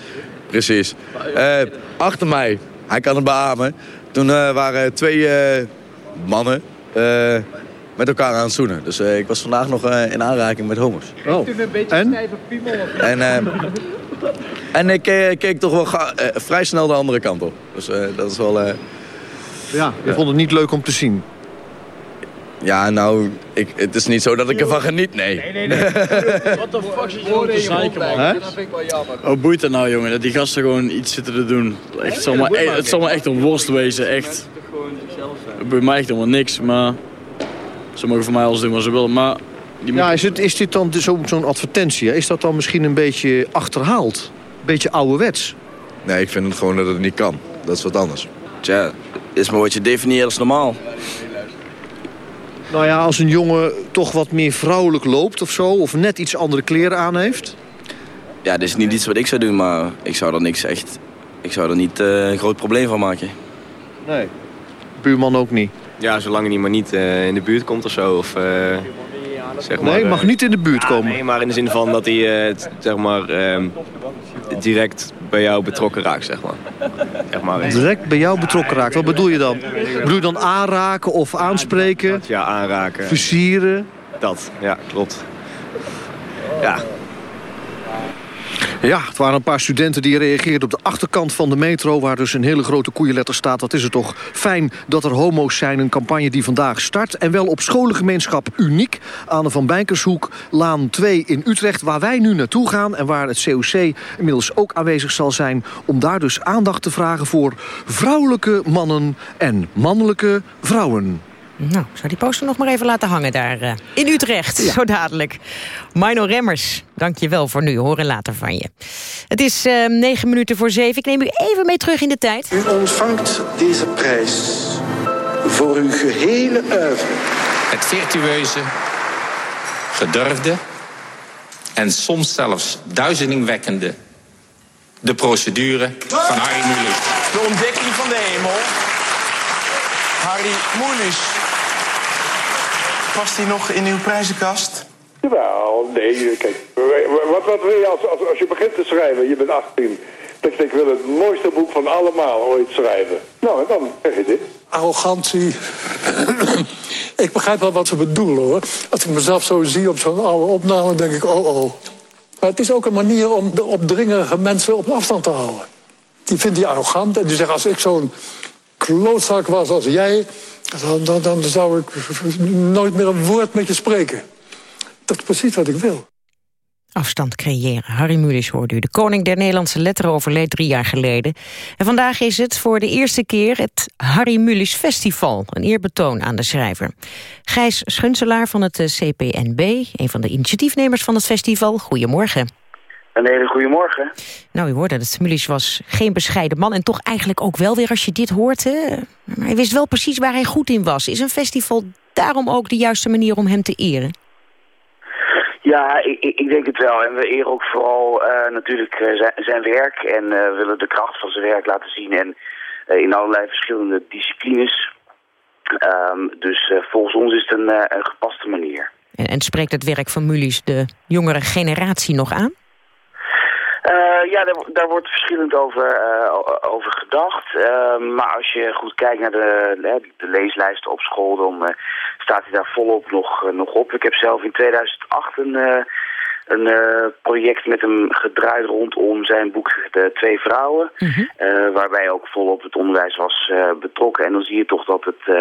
precies. Eh, achter mij, hij kan het beamen. Toen eh, waren twee eh, mannen eh, met elkaar aan het zoenen. Dus eh, ik was vandaag nog eh, in aanraking met homo's. Oh. En? En, eh, en ik keek toch wel ga- vrij snel de andere kant op. Dus eh, dat is wel... eh, Ja, je vond het niet leuk om te zien. Ja, nou, ik, het is niet zo dat ik ervan geniet, nee. Wat de fuck zit je te zeiken, man? Hè? Dat vind ik wel jammer. Oh, boeit het nou, jongen, dat die gasten gewoon iets zitten te doen. Echt, het, zal maar, e- het zal maar echt een worst wezen, echt. Het boeit mij echt helemaal niks, maar... Ze mogen voor mij alles doen wat ze willen, maar... Die Ja, is, het, is dit dan zo- zo'n advertentie? hè? Is dat dan misschien een beetje achterhaald? Een beetje ouderwets? Nee, ik vind het gewoon dat het niet kan. Dat is wat anders. Tja, is maar wat je definieert als normaal. Nou ja, als een jongen toch wat meer vrouwelijk loopt of zo... of net iets andere kleren aan heeft... Ja, dit is niet iets wat ik zou doen, maar ik zou er niks echt... Ik zou er niet eh, een groot probleem van maken. Nee. Buurman ook niet? Ja, zolang hij maar niet eh, in de buurt komt of zo. Of, eh, zeg maar, Nee, mag niet in de buurt komen. Nee, maar in de zin van dat hij eh, zeg maar, ehm, direct bij jou betrokken raakt, zeg maar. Zeg maar Direct bij jou betrokken raakt. Wat bedoel je dan? Bedoel je dan aanraken of aanspreken? Ja, aanraken. Versieren? Dat, ja, klopt. Ja, Ja, het waren een paar studenten die reageerden op de achterkant van de metro... waar dus een hele grote koeienletter staat. Wat is het toch fijn dat er homo's zijn. Een campagne die vandaag start. En wel op scholengemeenschap Uniek aan de Van Bijkershoek, Laan 2 in Utrecht... waar wij nu naartoe gaan en waar het COC inmiddels ook aanwezig zal zijn... om daar dus aandacht te vragen voor vrouwelijke mannen en mannelijke vrouwen. Nou, ik zou die poster nog maar even laten hangen daar eh, in Utrecht. Zo dadelijk. Mino Remmers, dank je wel voor nu. Horen later van je. Het is eh, negen minuten voor zeven. Ik neem u even mee terug in de tijd. U ontvangt deze prijs voor uw gehele oeuvre. Het virtueuze, gedurfde en soms zelfs duizelingwekkende... de procedure van Harry Mulisch. De ontdekking van de hemel. Harry Moelis. Past hij nog in uw prijzenkast? Jawel, nee, kijk. Wat, wat wil je als, als, als je begint te schrijven, je bent 18, dat je denkt, ik wil het mooiste boek van allemaal ooit schrijven. Nou, en dan krijg je dit. arrogantie. ik begrijp wel wat ze bedoelen hoor. Als ik mezelf zo zie op zo'n oude opname, denk ik, oh oh. Maar het is ook een manier om de opdringerige mensen op afstand te houden. Die vindt die arrogant en die zegt, als ik zo'n klootzak was als jij... Dan, dan, dan zou ik nooit meer een woord met je spreken. Dat is precies wat ik wil. Afstand creëren. Harry Mulisch hoorde u. De koning der Nederlandse letteren overleed drie jaar geleden. En vandaag is het voor de eerste keer het Harry Mulisch Festival. Een eerbetoon aan de schrijver. Gijs Schunselaar van het eh, CPNB, een van de initiatiefnemers van het festival. Goedemorgen. Een hele goede morgen. Nou, u hoorde het. Mulisch was geen bescheiden man. En toch eigenlijk ook wel weer als je dit hoort. Hè? Maar hij wist wel precies waar hij goed in was. Is een festival daarom ook de juiste manier om hem te eren? Ja, ik, ik denk het wel. En we eren ook vooral uh, natuurlijk uh, zijn, zijn, werk en uh, willen de kracht van zijn werk laten zien. En in allerlei verschillende disciplines. Um, dus volgens ons is het een, een gepaste manier. En, en, spreekt het werk van Mulisch de jongere generatie nog aan? Uh, ja, daar, daar, wordt verschillend over, uh, over gedacht. Uh, maar als je goed kijkt naar de, de leeslijst op school, dan staat hij daar volop nog, nog op. Ik heb zelf in 2008 een, een project met hem gedraaid rondom zijn boek De Twee Vrouwen. Mm waarbij ook volop het onderwijs was betrokken. En dan zie je toch dat het...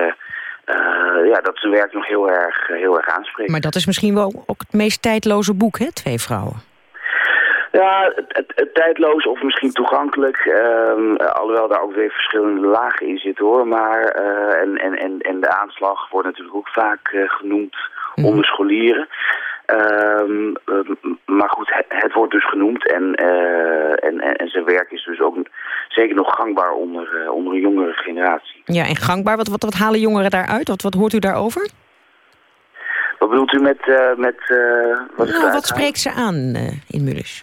ja, dat zijn werk nog heel erg, heel erg aanspreekt. Maar dat is misschien wel ook het meest tijdloze boek, hè? Twee vrouwen. Ja, tijdloos of misschien toegankelijk. Um, alhoewel daar ook weer verschillende lagen in zitten hoor. Maar, uh, en, en, en, en de aanslag wordt natuurlijk ook vaak uh, genoemd mm. onder scholieren. Um, maar goed, het, het, wordt dus genoemd en, uh, en, en, en, zijn werk is dus ook zeker nog gangbaar onder, onder een jongere generatie. Ja, en gangbaar, wat, wat, wat halen jongeren daaruit? Wat, wat hoort u daarover? Wat bedoelt u met... met wat, nou, wat spreekt ze aan in Mulisch?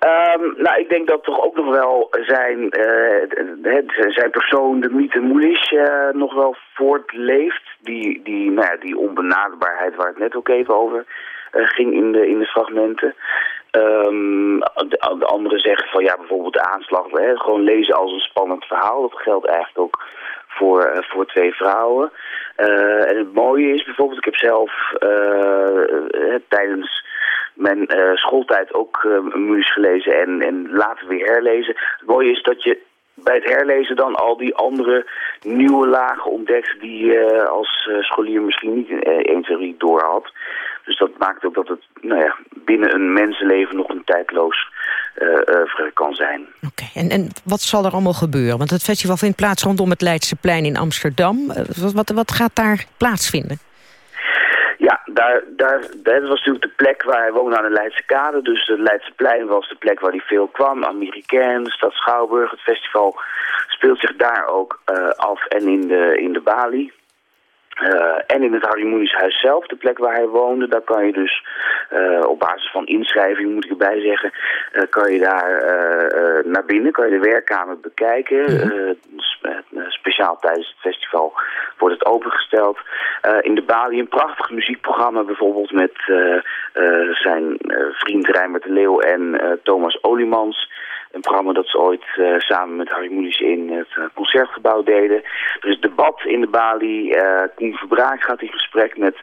Um, nou, ik denk dat toch ook nog wel zijn, uh, zijn persoon, de mythe Moelisch, uh, nog wel voortleeft. Die, die, nou ja, die onbenaderbaarheid waar het net ook even over uh, ging in de, in de fragmenten. Um, de, de anderen zeggen van ja, bijvoorbeeld de aanslag, hè, gewoon lezen als een spannend verhaal. Dat geldt eigenlijk ook voor, voor twee vrouwen. en het mooie is bijvoorbeeld, ik heb zelf mijn uh, schooltijd ook uh, muziek gelezen en, en later weer herlezen. Het mooie is dat je bij het herlezen dan al die andere nieuwe lagen ontdekt die je uh, als scholier misschien niet 1, 2, 3 door had. Dus dat maakt ook dat het nou ja, binnen een mensenleven nog een tijdloos kan zijn. Oké, en, en wat zal er allemaal gebeuren? Want het festival vindt plaats rondom het Leidseplein in Amsterdam. wat, wat gaat daar plaatsvinden? Ja, daar, daar, dat was natuurlijk de plek waar hij woonde aan de Leidse Kade. Dus de Leidse Plein was de plek waar hij veel kwam. Amerikaan, stad Schouwburg. Het festival speelt zich daar ook uh, af en in de, in de Bali. Uh, en in het Harry huis zelf, de plek waar hij woonde, daar kan je dus uh, op basis van inschrijving, moet ik erbij zeggen, uh, kan je daar naar binnen, kan je de werkkamer bekijken. Mhm. speciaal tijdens het festival wordt het opengesteld. in de Bali een prachtig muziekprogramma bijvoorbeeld met zijn vriend Rijmer de Leeuw en Thomas Oliemans. Een programma dat ze ooit uh, samen met Harry Mulisch in het uh, concertgebouw deden. Er is debat in de Bali. Uh, Koen Verbraak gaat in gesprek met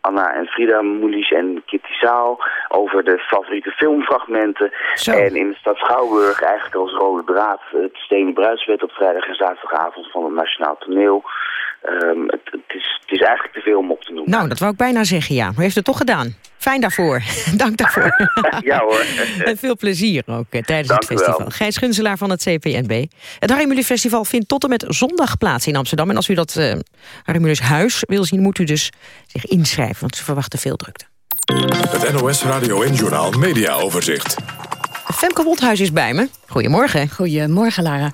Anna en Frida Mulisch en Kitty Saal over de favoriete filmfragmenten. Zo. En in de stad Schouwburg eigenlijk als rode draad het Stenen Bruidswet op vrijdag en zaterdagavond van het Nationaal Toneel. Um, het, het, is, het is eigenlijk te veel om op te noemen. Nou, dat wou ik bijna zeggen, ja. Maar heeft het toch gedaan? Fijn daarvoor. Dank daarvoor. ja hoor. en veel plezier ook eh, tijdens Dank het festival. Wel. Gijs Gunselaar van het CPNB. Het Harry Mulisch Festival vindt tot en met zondag plaats in Amsterdam. En als u dat Harry Mulisch huis wil zien, moet u dus zich inschrijven. Want ze verwachten veel drukte. Het NOS Radio en Journaal Media Overzicht. Femke Woldhuis is bij me. Goedemorgen. Goedemorgen, Lara.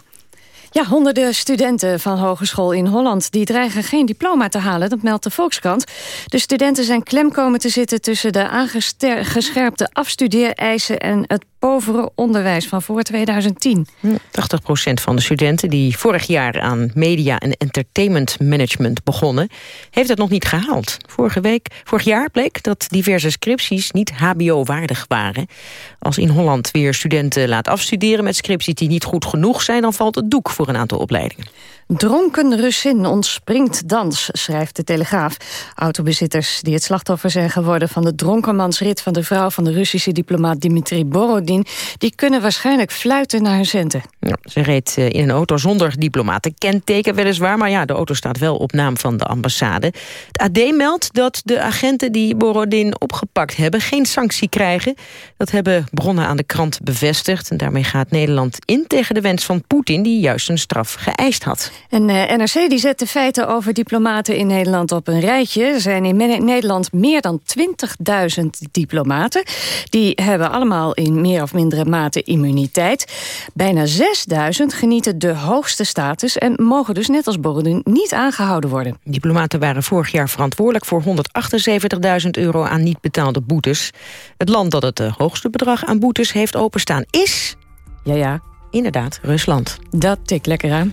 Ja, honderden studenten van hogeschool in Holland... die dreigen geen diploma te halen, dat meldt de Volkskrant. De studenten zijn klem komen te zitten... tussen de aangescherpte afstudeereisen en het povere onderwijs van voor 2010. 80% van de studenten die vorig jaar aan media en entertainment management begonnen, heeft het nog niet gehaald. Vorige week, vorig jaar bleek dat diverse scripties niet hbo-waardig waren. Als in Holland weer studenten laat afstuderen met scripties die niet goed genoeg zijn, dan valt het doek voor een aantal opleidingen. Dronken Russin ontspringt dans, schrijft de Telegraaf. Autobezitters die het slachtoffer zijn geworden van de dronkenmansrit van de vrouw van de Russische diplomaat Dmitri Borodin die kunnen waarschijnlijk fluiten naar hun centen. Ze reed eh, in een auto zonder diplomatenkenteken weliswaar... maar ja, de auto staat wel op naam van de ambassade. Het AD meldt dat de agenten die Borodin opgepakt hebben... geen sanctie krijgen. Dat hebben bronnen aan de krant bevestigd. En daarmee gaat Nederland in tegen de wens van Poetin... die juist een straf geëist had. En eh, NRC die zet de feiten over diplomaten in Nederland op een rijtje. Er zijn in Nederland meer dan 20.000 diplomaten. Die hebben allemaal in meer of mindere mate immuniteit. Bijna 6.000 genieten de hoogste status... en mogen dus net als Borodin niet aangehouden worden. Diplomaten waren vorig jaar verantwoordelijk voor 178.000 euro aan niet betaalde boetes. Het land dat het eh, hoogste bedrag aan boetes heeft openstaan is... Ja, ja, inderdaad, Rusland. Dat tikt lekker aan.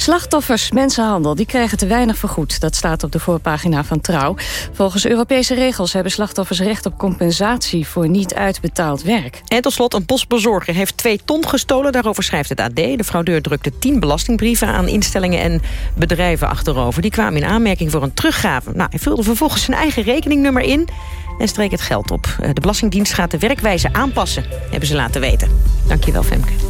Slachtoffers mensenhandel die krijgen te weinig vergoed. Dat staat op de voorpagina van Trouw. Volgens Europese regels hebben slachtoffers recht op compensatie... voor niet uitbetaald werk. En tot slot, een postbezorger heeft twee ton gestolen. Daarover schrijft het AD. De fraudeur drukte tien belastingbrieven aan instellingen en bedrijven achterover. Die kwamen in aanmerking voor een teruggave. Nou, hij vulde vervolgens zijn eigen rekeningnummer in en streek het geld op. Eh, de Belastingdienst gaat de werkwijze aanpassen, hebben ze laten weten. Dankjewel, Femke.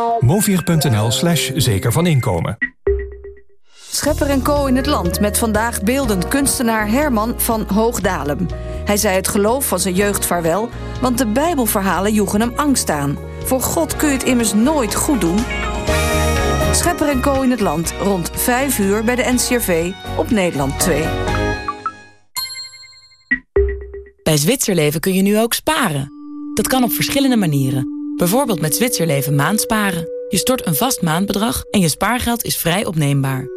movier.nl slash zeker van inkomen. Schepper en Co in het land met vandaag beeldend kunstenaar Herman van Hoogdalem. Hij zei het geloof van zijn jeugd vaarwel, want de bijbelverhalen joegen hem angst aan. Voor God kun je het immers nooit goed doen. Schepper en Co in het land, rond 5 uur bij de NCRV op Nederland 2. Bij Zwitserleven kun je nu ook sparen. Dat kan op verschillende manieren. Bijvoorbeeld met Zwitserleven maandsparen. Je stort een vast maandbedrag en je spaargeld is vrij opneembaar.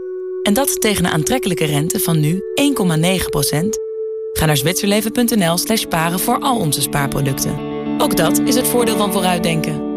En dat tegen een aantrekkelijke rente van nu 1,9%. Ga naar zwitserleven.nl slash sparen voor al onze spaarproducten. Ook dat is het voordeel van vooruitdenken.